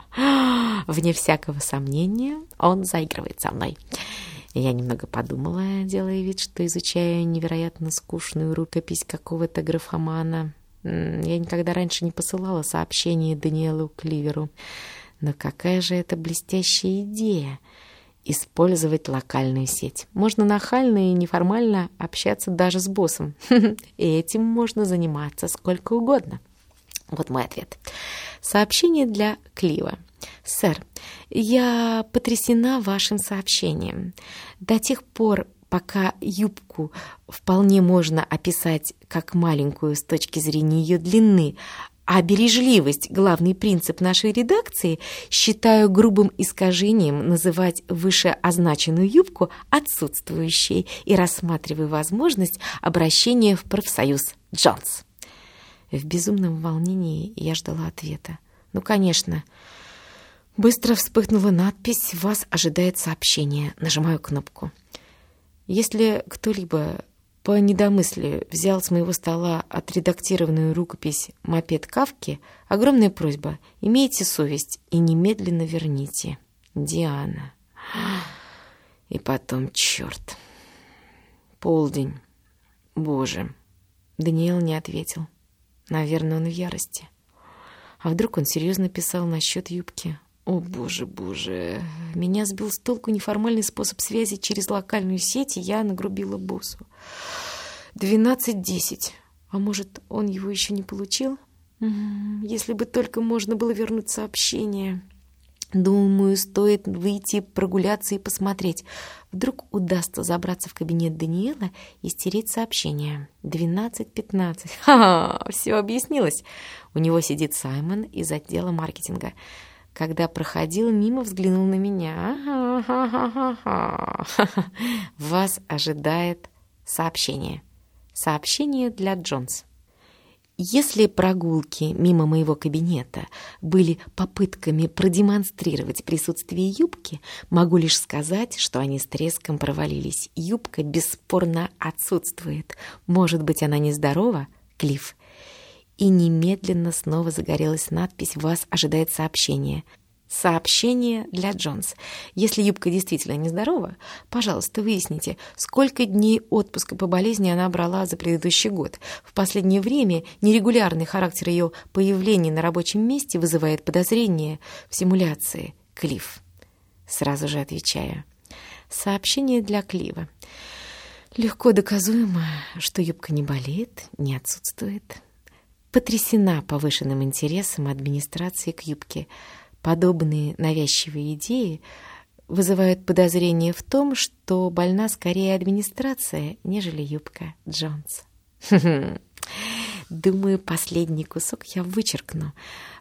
Вне всякого сомнения, он заигрывает со мной. Я немного подумала, делая вид, что изучаю невероятно скучную рукопись какого-то графомана. Я никогда раньше не посылала сообщение Даниэлу Кливеру. Но какая же это блестящая идея — использовать локальную сеть. Можно нахально и неформально общаться даже с боссом. И этим можно заниматься сколько угодно. Вот мой ответ. Сообщение для Клива. «Сэр, я потрясена вашим сообщением. До тех пор, пока юбку вполне можно описать как маленькую с точки зрения ее длины, а бережливость – главный принцип нашей редакции, считаю грубым искажением называть вышеозначенную юбку отсутствующей и рассматриваю возможность обращения в профсоюз Джонс. В безумном волнении я ждала ответа. Ну, конечно. Быстро вспыхнула надпись «Вас ожидает сообщение». Нажимаю кнопку. Если кто-либо по недомыслию взял с моего стола отредактированную рукопись «Мопед Кавки», огромная просьба — имейте совесть и немедленно верните. Диана. И потом, черт. Полдень. Боже. Даниэл не ответил. Наверное, он в ярости. А вдруг он серьезно писал насчет юбки? О, боже, боже. Меня сбил с толку неформальный способ связи через локальную сеть, и я нагрубила боссу. Двенадцать десять. А может, он его еще не получил? Если бы только можно было вернуть сообщение. Думаю, стоит выйти прогуляться и посмотреть. Вдруг удастся забраться в кабинет Даниэла и стереть сообщение. Двенадцать пятнадцать. Ха-ха, все объяснилось. У него сидит Саймон из отдела маркетинга. Когда проходил мимо, взглянул на меня. Вас ожидает сообщение. Сообщение для Джонс. Если прогулки мимо моего кабинета были попытками продемонстрировать присутствие юбки, могу лишь сказать, что они с треском провалились. Юбка бесспорно отсутствует. Может быть, она нездорова? Клифф. И немедленно снова загорелась надпись «Вас ожидает сообщение». Сообщение для Джонс. Если юбка действительно нездорова, пожалуйста, выясните, сколько дней отпуска по болезни она брала за предыдущий год. В последнее время нерегулярный характер ее появления на рабочем месте вызывает подозрение в симуляции. Клифф. Сразу же отвечаю. Сообщение для Клива. Легко доказуемо, что юбка не болеет, не отсутствует. Потрясена повышенным интересом администрации к юбке. Подобные навязчивые идеи вызывают подозрение в том, что больна скорее администрация, нежели юбка Джонс. Думаю, последний кусок я вычеркну.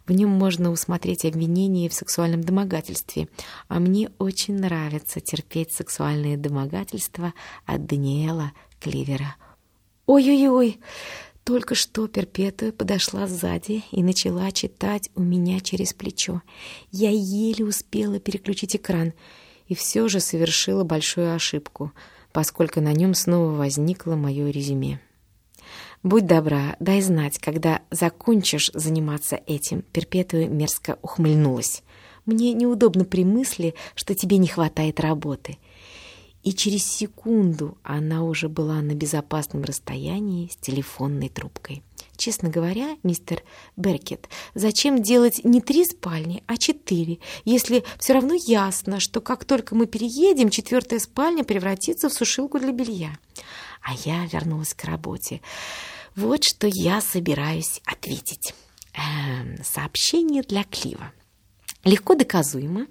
В нем можно усмотреть обвинение в сексуальном домогательстве, а мне очень нравится терпеть сексуальные домогательства от Даниэла Кливера. Ой-ой-ой! Только что Перпетуя подошла сзади и начала читать у меня через плечо. Я еле успела переключить экран и все же совершила большую ошибку, поскольку на нем снова возникло мое резюме. «Будь добра, дай знать, когда закончишь заниматься этим», — Перпетуя мерзко ухмыльнулась. «Мне неудобно при мысли, что тебе не хватает работы». И через секунду она уже была на безопасном расстоянии с телефонной трубкой. Честно говоря, мистер Беркет, зачем делать не три спальни, а четыре, если все равно ясно, что как только мы переедем, четвертая спальня превратится в сушилку для белья? А я вернулась к работе. Вот что я собираюсь ответить. Эм, сообщение для Клива. Легко доказуемо,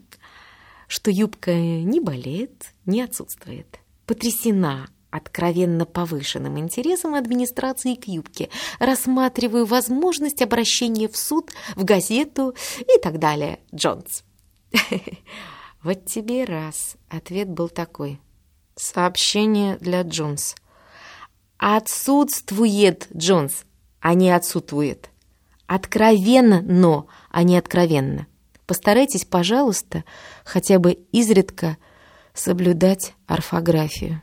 что юбка не болеет, не отсутствует. Потрясена откровенно повышенным интересом администрации к юбке, рассматриваю возможность обращения в суд, в газету и так далее. Джонс. Вот тебе раз. Ответ был такой. Сообщение для Джонс. Отсутствует, Джонс, а не отсутствует. Откровенно, но, а не откровенно. Постарайтесь, пожалуйста, хотя бы изредка соблюдать орфографию.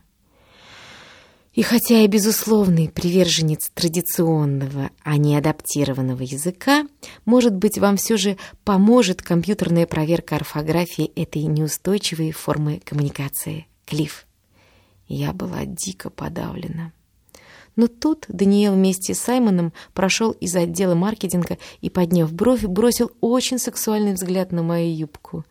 И хотя я безусловный приверженец традиционного, а не адаптированного языка, может быть, вам все же поможет компьютерная проверка орфографии этой неустойчивой формы коммуникации. Клифф. Я была дико подавлена. Но тут Даниэл вместе с Саймоном прошел из отдела маркетинга и, подняв бровь, бросил очень сексуальный взгляд на мою юбку.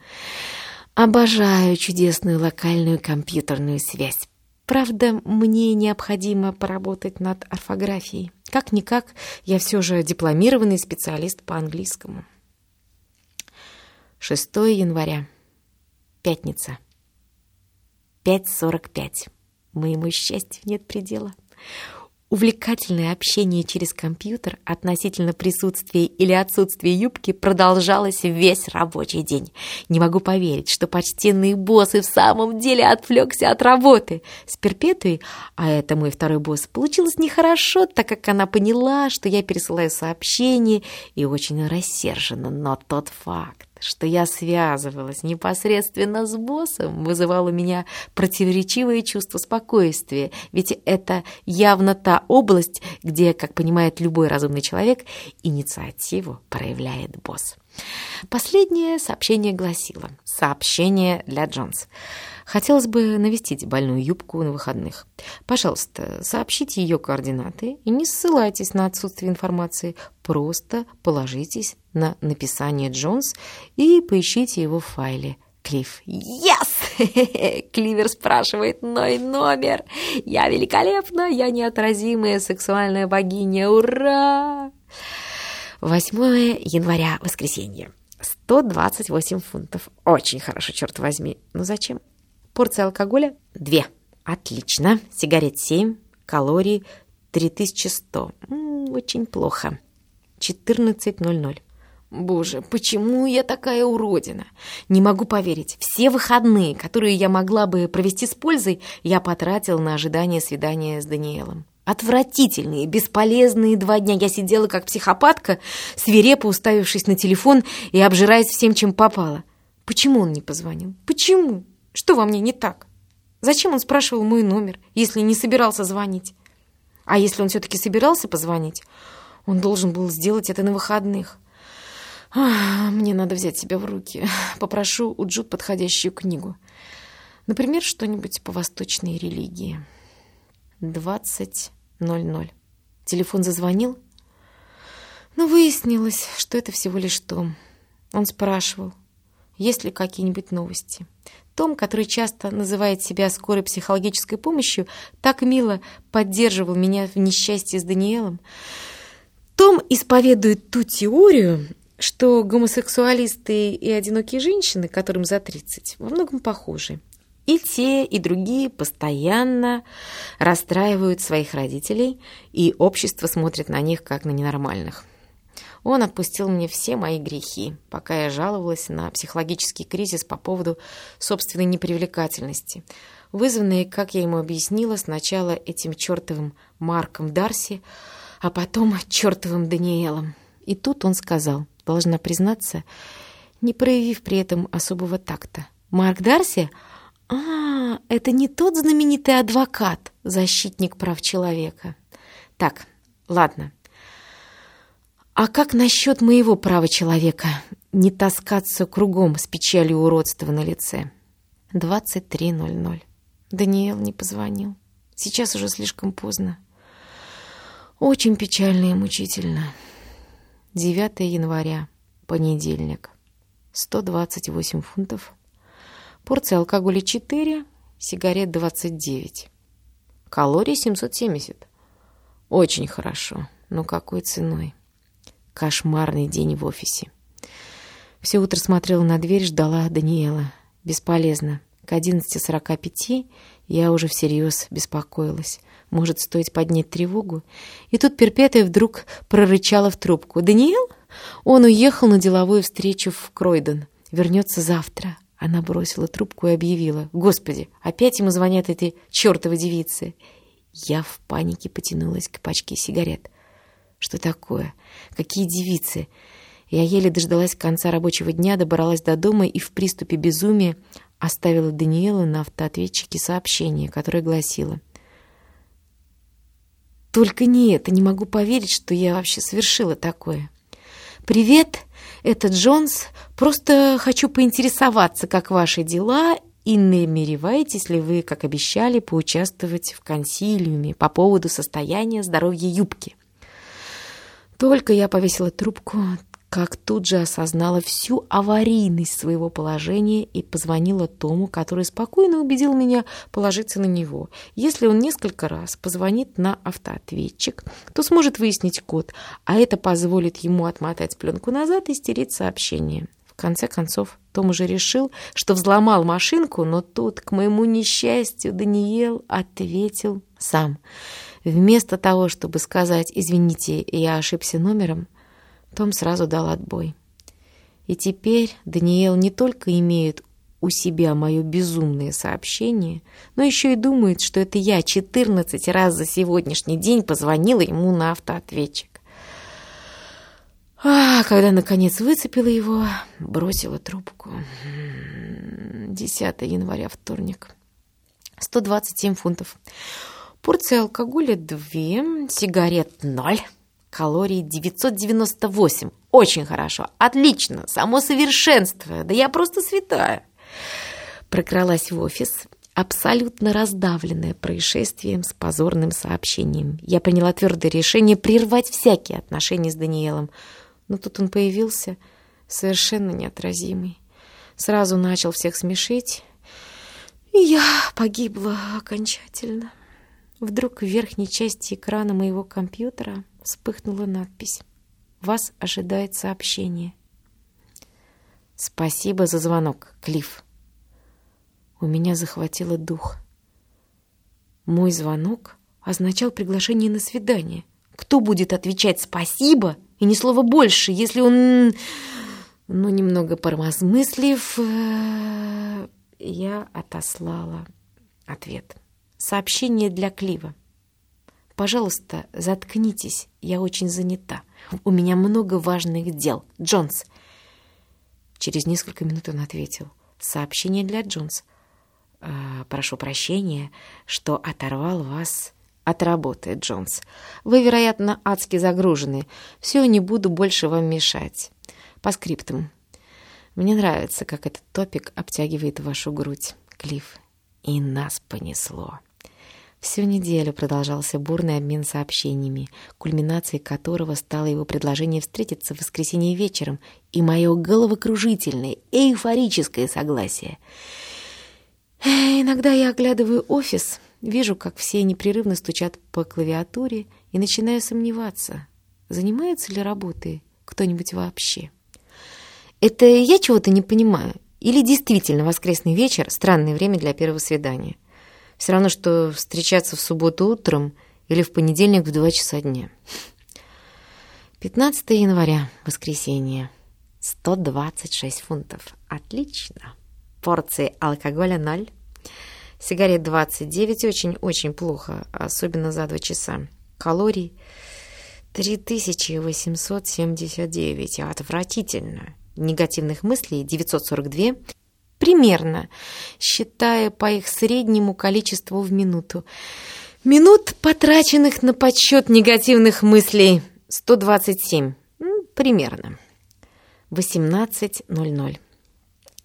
Обожаю чудесную локальную компьютерную связь. Правда, мне необходимо поработать над орфографией. Как-никак, я все же дипломированный специалист по английскому. 6 января. Пятница. 5.45. Моему счастью нет предела. Увлекательное общение через компьютер относительно присутствия или отсутствия юбки продолжалось весь рабочий день. Не могу поверить, что почтенный босс и в самом деле отвлекся от работы. С Перпетуей, а это мой второй босс, получилось нехорошо, так как она поняла, что я пересылаю сообщение и очень рассержена. Но тот факт, что я связывалась непосредственно с боссом, вызывало у меня противоречивое чувство спокойствия, ведь это явно та область, где, как понимает любой разумный человек, инициативу проявляет босс. Последнее сообщение гласило «Сообщение для Джонс». Хотелось бы навестить больную юбку на выходных. Пожалуйста, сообщите ее координаты и не ссылайтесь на отсутствие информации. Просто положитесь на написание Джонс и поищите его в файле. Клифф. «Yes!» Кливер спрашивает мой номер. «Я великолепна, я неотразимая сексуальная богиня, ура!» 8 января, воскресенье. 128 фунтов. Очень хорошо, черт возьми. Но зачем? Порция алкоголя – 2. Отлично. Сигарет 7. Калорий 3100. М -м, очень плохо. 14.00. Боже, почему я такая уродина? Не могу поверить. Все выходные, которые я могла бы провести с пользой, я потратил на ожидание свидания с Даниэлом. Отвратительные, бесполезные два дня я сидела как психопатка, свирепо уставившись на телефон и обжираясь всем, чем попало. Почему он не позвонил? Почему? Что во мне не так? Зачем он спрашивал мой номер, если не собирался звонить? А если он все-таки собирался позвонить, он должен был сделать это на выходных. Мне надо взять себя в руки. Попрошу у Джуд подходящую книгу. Например, что-нибудь по восточной религии. 20.00. Телефон зазвонил. Но выяснилось, что это всего лишь Том. Он спрашивал, есть ли какие-нибудь новости. Том, который часто называет себя скорой психологической помощью, так мило поддерживал меня в несчастье с Даниэлом. Том исповедует ту теорию, что гомосексуалисты и одинокие женщины, которым за 30, во многом похожи. И те, и другие постоянно расстраивают своих родителей, и общество смотрит на них как на ненормальных. Он отпустил мне все мои грехи, пока я жаловалась на психологический кризис по поводу собственной непривлекательности, вызванный, как я ему объяснила, сначала этим чертовым Марком Дарси, а потом чертовым Даниэлом. И тут он сказал, должна признаться, не проявив при этом особого такта. «Марк Дарси? А, это не тот знаменитый адвокат, защитник прав человека. Так, ладно, а как насчет моего права человека не таскаться кругом с печалью уродства на лице? 23.00. Даниэл не позвонил. Сейчас уже слишком поздно. Очень печально и мучительно. 9 января, понедельник. 128 фунтов. Порция алкоголя 4, сигарет 29. Калорий 770. Очень хорошо, но какой ценой? Кошмарный день в офисе. Все утро смотрела на дверь, ждала Даниэла. Бесполезно. К 11.45 я уже всерьез беспокоилась. Может, стоит поднять тревогу? И тут Перпетая вдруг прорычала в трубку. «Даниэл? Он уехал на деловую встречу в Кройден. Вернется завтра». Она бросила трубку и объявила. «Господи, опять ему звонят эти чертовы девицы!» Я в панике потянулась к пачке сигарет. Что такое? Какие девицы? Я еле дождалась конца рабочего дня, добралась до дома и в приступе безумия оставила Даниэлу на автоответчике сообщение, которое гласило «Только не это, не могу поверить, что я вообще совершила такое. Привет, это Джонс. Просто хочу поинтересоваться, как ваши дела и намереваетесь ли вы, как обещали, поучаствовать в консилиуме по поводу состояния здоровья юбки?» Только я повесила трубку, как тут же осознала всю аварийность своего положения и позвонила Тому, который спокойно убедил меня положиться на него. Если он несколько раз позвонит на автоответчик, то сможет выяснить код, а это позволит ему отмотать пленку назад и стереть сообщение. В конце концов, Том уже решил, что взломал машинку, но тут, к моему несчастью, Даниэл ответил сам – Вместо того, чтобы сказать «извините, я ошибся номером», Том сразу дал отбой. И теперь Даниэл не только имеет у себя мое безумное сообщение, но еще и думает, что это я 14 раз за сегодняшний день позвонила ему на автоответчик. А когда, наконец, выцепила его, бросила трубку. 10 января, вторник. 127 фунтов. Порция алкоголя 2, сигарет 0, калорий 998. Очень хорошо, отлично, само совершенство, да я просто святая. Прокралась в офис, абсолютно раздавленная происшествием с позорным сообщением. Я приняла твердое решение прервать всякие отношения с Даниэлом. Но тут он появился, совершенно неотразимый. Сразу начал всех смешить, и я погибла окончательно. Вдруг в верхней части экрана моего компьютера вспыхнула надпись «Вас ожидает сообщение». «Спасибо за звонок, Клифф». У меня захватило дух. Мой звонок означал приглашение на свидание. Кто будет отвечать «спасибо» и ни слова больше, если он... Ну, немного поразмыслив, э, я отослала ответ. Сообщение для Клива. «Пожалуйста, заткнитесь, я очень занята. У меня много важных дел. Джонс!» Через несколько минут он ответил. «Сообщение для Джонс. Э, прошу прощения, что оторвал вас от работы, Джонс. Вы, вероятно, адски загружены. Все, не буду больше вам мешать. По скриптам. Мне нравится, как этот топик обтягивает вашу грудь, Клифф. И нас понесло. Всю неделю продолжался бурный обмен сообщениями, кульминацией которого стало его предложение встретиться в воскресенье вечером и мое головокружительное, эйфорическое согласие. Иногда я оглядываю офис, вижу, как все непрерывно стучат по клавиатуре и начинаю сомневаться, занимается ли работой кто-нибудь вообще. Это я чего-то не понимаю? Или действительно воскресный вечер – странное время для первого свидания? Все равно, что встречаться в субботу утром или в понедельник в 2 часа дня. 15 января, воскресенье. 126 фунтов. Отлично. Порции алкоголя 0. Сигарет 29. Очень-очень плохо, особенно за 2 часа. Калорий 3879. Отвратительно. Негативных мыслей 942 примерно, считая по их среднему количеству в минуту. Минут, потраченных на подсчет негативных мыслей, 127. Примерно. 18.00.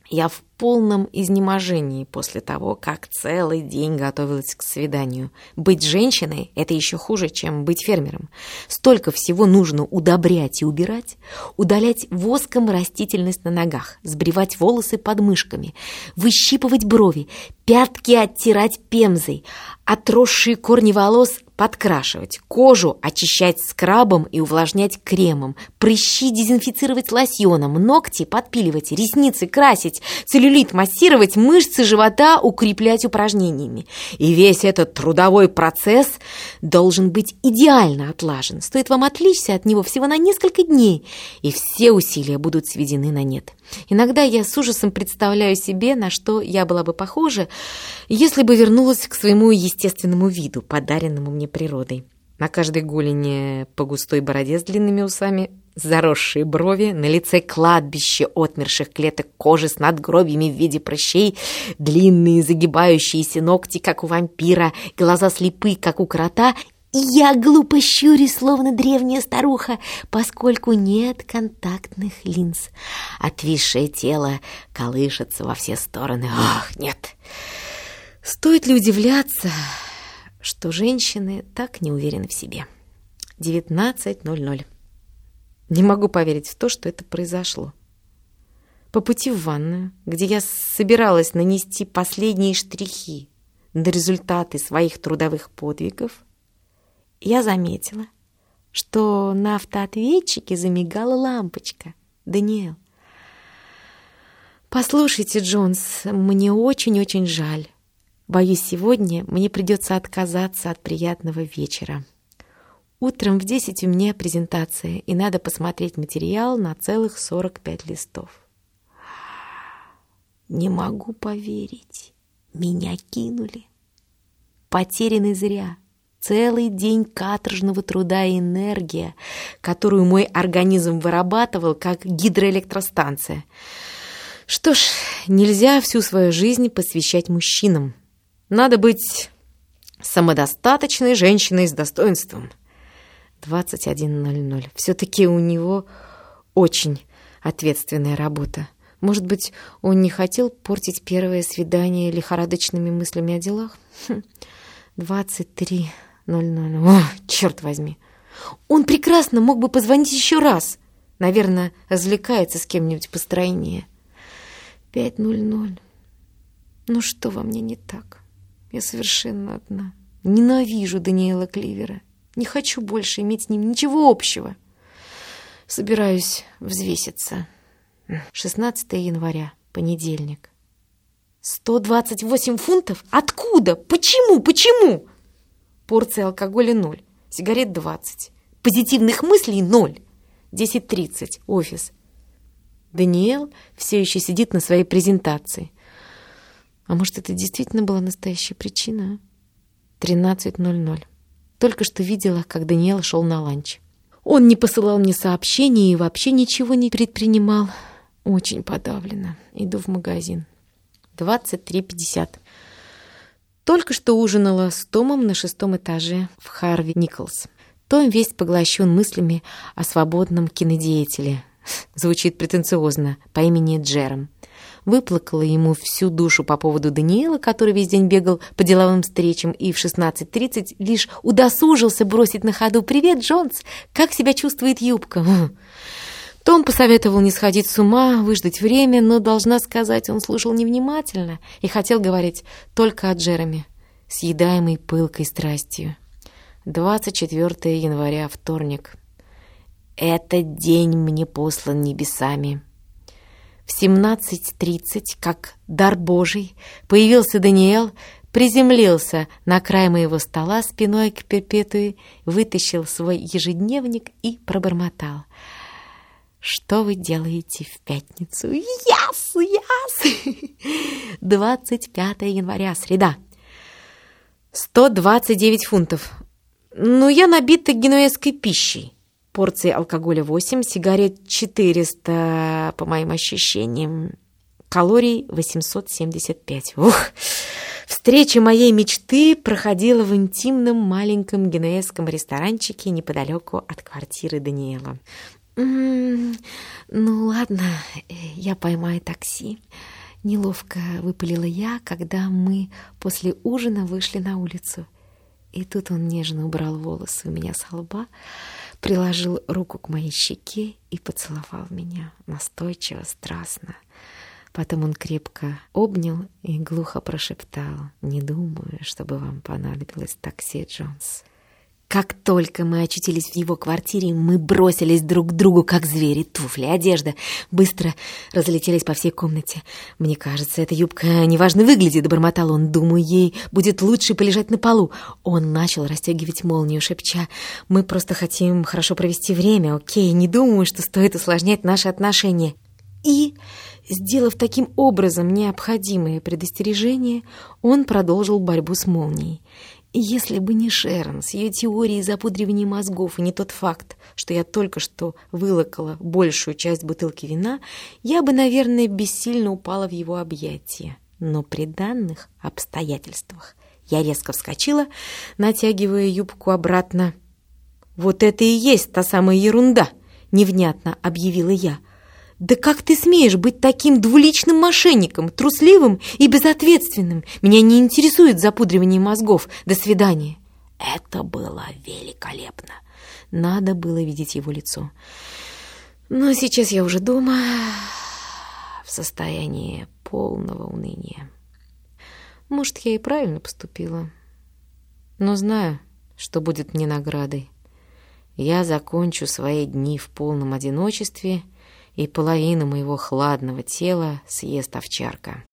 Я в полном изнеможении после того, как целый день готовилась к свиданию. Быть женщиной – это еще хуже, чем быть фермером. Столько всего нужно удобрять и убирать, удалять воском растительность на ногах, сбривать волосы под мышками, выщипывать брови, пятки оттирать пемзой, отросшие корни волос подкрашивать, кожу очищать скрабом и увлажнять кремом, прыщи дезинфицировать лосьоном, ногти подпиливать, ресницы красить, целлюлит массировать, мышцы живота укреплять упражнениями. И весь этот трудовой процесс должен быть идеально отлажен. Стоит вам отвлечься от него всего на несколько дней, и все усилия будут сведены на нет. Иногда я с ужасом представляю себе, на что я была бы похожа, если бы вернулась к своему естественному виду, подаренному мне природой. На каждой голени по густой бороде с длинными усами, заросшие брови, на лице кладбище отмерших клеток кожи с надгробьями в виде прыщей, длинные загибающиеся ногти, как у вампира, глаза слепы, как у крота, и я глупо щурюсь, словно древняя старуха, поскольку нет контактных линз. Отвисшее тело колышется во все стороны. Ох, нет! Стоит ли удивляться, что женщины так не уверены в себе? 19.00. Не могу поверить в то, что это произошло. По пути в ванную, где я собиралась нанести последние штрихи на результаты своих трудовых подвигов, я заметила, что на автоответчике замигала лампочка. Даниэл. «Послушайте, Джонс, мне очень-очень жаль. Боюсь, сегодня мне придется отказаться от приятного вечера. Утром в десять у меня презентация, и надо посмотреть материал на целых сорок пять листов. Не могу поверить. Меня кинули. Потеряны зря. Целый день каторжного труда и энергия, которую мой организм вырабатывал, как гидроэлектростанция. Что ж, нельзя всю свою жизнь посвящать мужчинам. Надо быть самодостаточной женщиной с достоинством. 21.00. Все-таки у него очень ответственная работа. Может быть, он не хотел портить первое свидание лихорадочными мыслями о делах? 23.00. Хм. О, черт возьми! Он прекрасно мог бы позвонить еще раз. Наверное, развлекается с кем-нибудь постройнее. 5.00. Ну что во мне не так? Я совершенно одна. Ненавижу Даниэла Кливера. Не хочу больше иметь с ним ничего общего. Собираюсь взвеситься. 16 января, понедельник. 128 фунтов? Откуда? Почему? Почему? Порция алкоголя ноль, сигарет 20, позитивных мыслей ноль. 10.30, офис. Даниэл все еще сидит на своей презентации. А может, это действительно была настоящая причина? 13.00. Только что видела, как Даниэл шел на ланч. Он не посылал мне сообщений и вообще ничего не предпринимал. Очень подавлена. Иду в магазин. 23.50. Только что ужинала с Томом на шестом этаже в Харви Николс. Том весь поглощен мыслями о свободном кинодеятеле. Звучит претенциозно, по имени Джером выплакала ему всю душу по поводу Даниэла, который весь день бегал по деловым встречам и в 16.30 лишь удосужился бросить на ходу «Привет, Джонс! Как себя чувствует юбка?» Том посоветовал не сходить с ума, выждать время, но, должна сказать, он слушал невнимательно и хотел говорить только о Джереми, съедаемой пылкой страстью. 24 января, вторник. Этот день мне послан небесами. В 17.30, как дар Божий, появился Даниэл, приземлился на край моего стола спиной к перпетуи, вытащил свой ежедневник и пробормотал. «Что вы делаете в пятницу?» «Яс! Яс!» «25 января, среда. 129 фунтов. Ну, я набита генуэзской пищей. Порции алкоголя 8, сигарет 400, по моим ощущениям. Калорий 875. Ух! Встреча моей мечты проходила в интимном маленьком генуэзском ресторанчике неподалеку от квартиры Даниэла. «М -м, «Ну ладно, я поймаю такси». Неловко выпалила я, когда мы после ужина вышли на улицу. И тут он нежно убрал волосы у меня с лба, приложил руку к моей щеке и поцеловал меня настойчиво, страстно. Потом он крепко обнял и глухо прошептал «Не думаю, чтобы вам понадобилось такси, Джонс». Как только мы очутились в его квартире, мы бросились друг к другу, как звери. Туфли, одежда быстро разлетелись по всей комнате. «Мне кажется, эта юбка неважно выглядит», — бормотал он. «Думаю, ей будет лучше полежать на полу». Он начал расстегивать молнию, шепча. «Мы просто хотим хорошо провести время, окей? Не думаю, что стоит усложнять наши отношения». И, сделав таким образом необходимые предостережения, он продолжил борьбу с молнией. Если бы не Шерон с ее теорией запудривания мозгов и не тот факт, что я только что вылокала большую часть бутылки вина, я бы, наверное, бессильно упала в его объятия. Но при данных обстоятельствах я резко вскочила, натягивая юбку обратно. «Вот это и есть та самая ерунда!» — невнятно объявила я. «Да как ты смеешь быть таким двуличным мошенником, трусливым и безответственным? Меня не интересует запудривание мозгов. До свидания». Это было великолепно. Надо было видеть его лицо. Но сейчас я уже дома, в состоянии полного уныния. Может, я и правильно поступила, но знаю, что будет мне наградой. Я закончу свои дни в полном одиночестве — и половину моего хладного тела съест овчарка.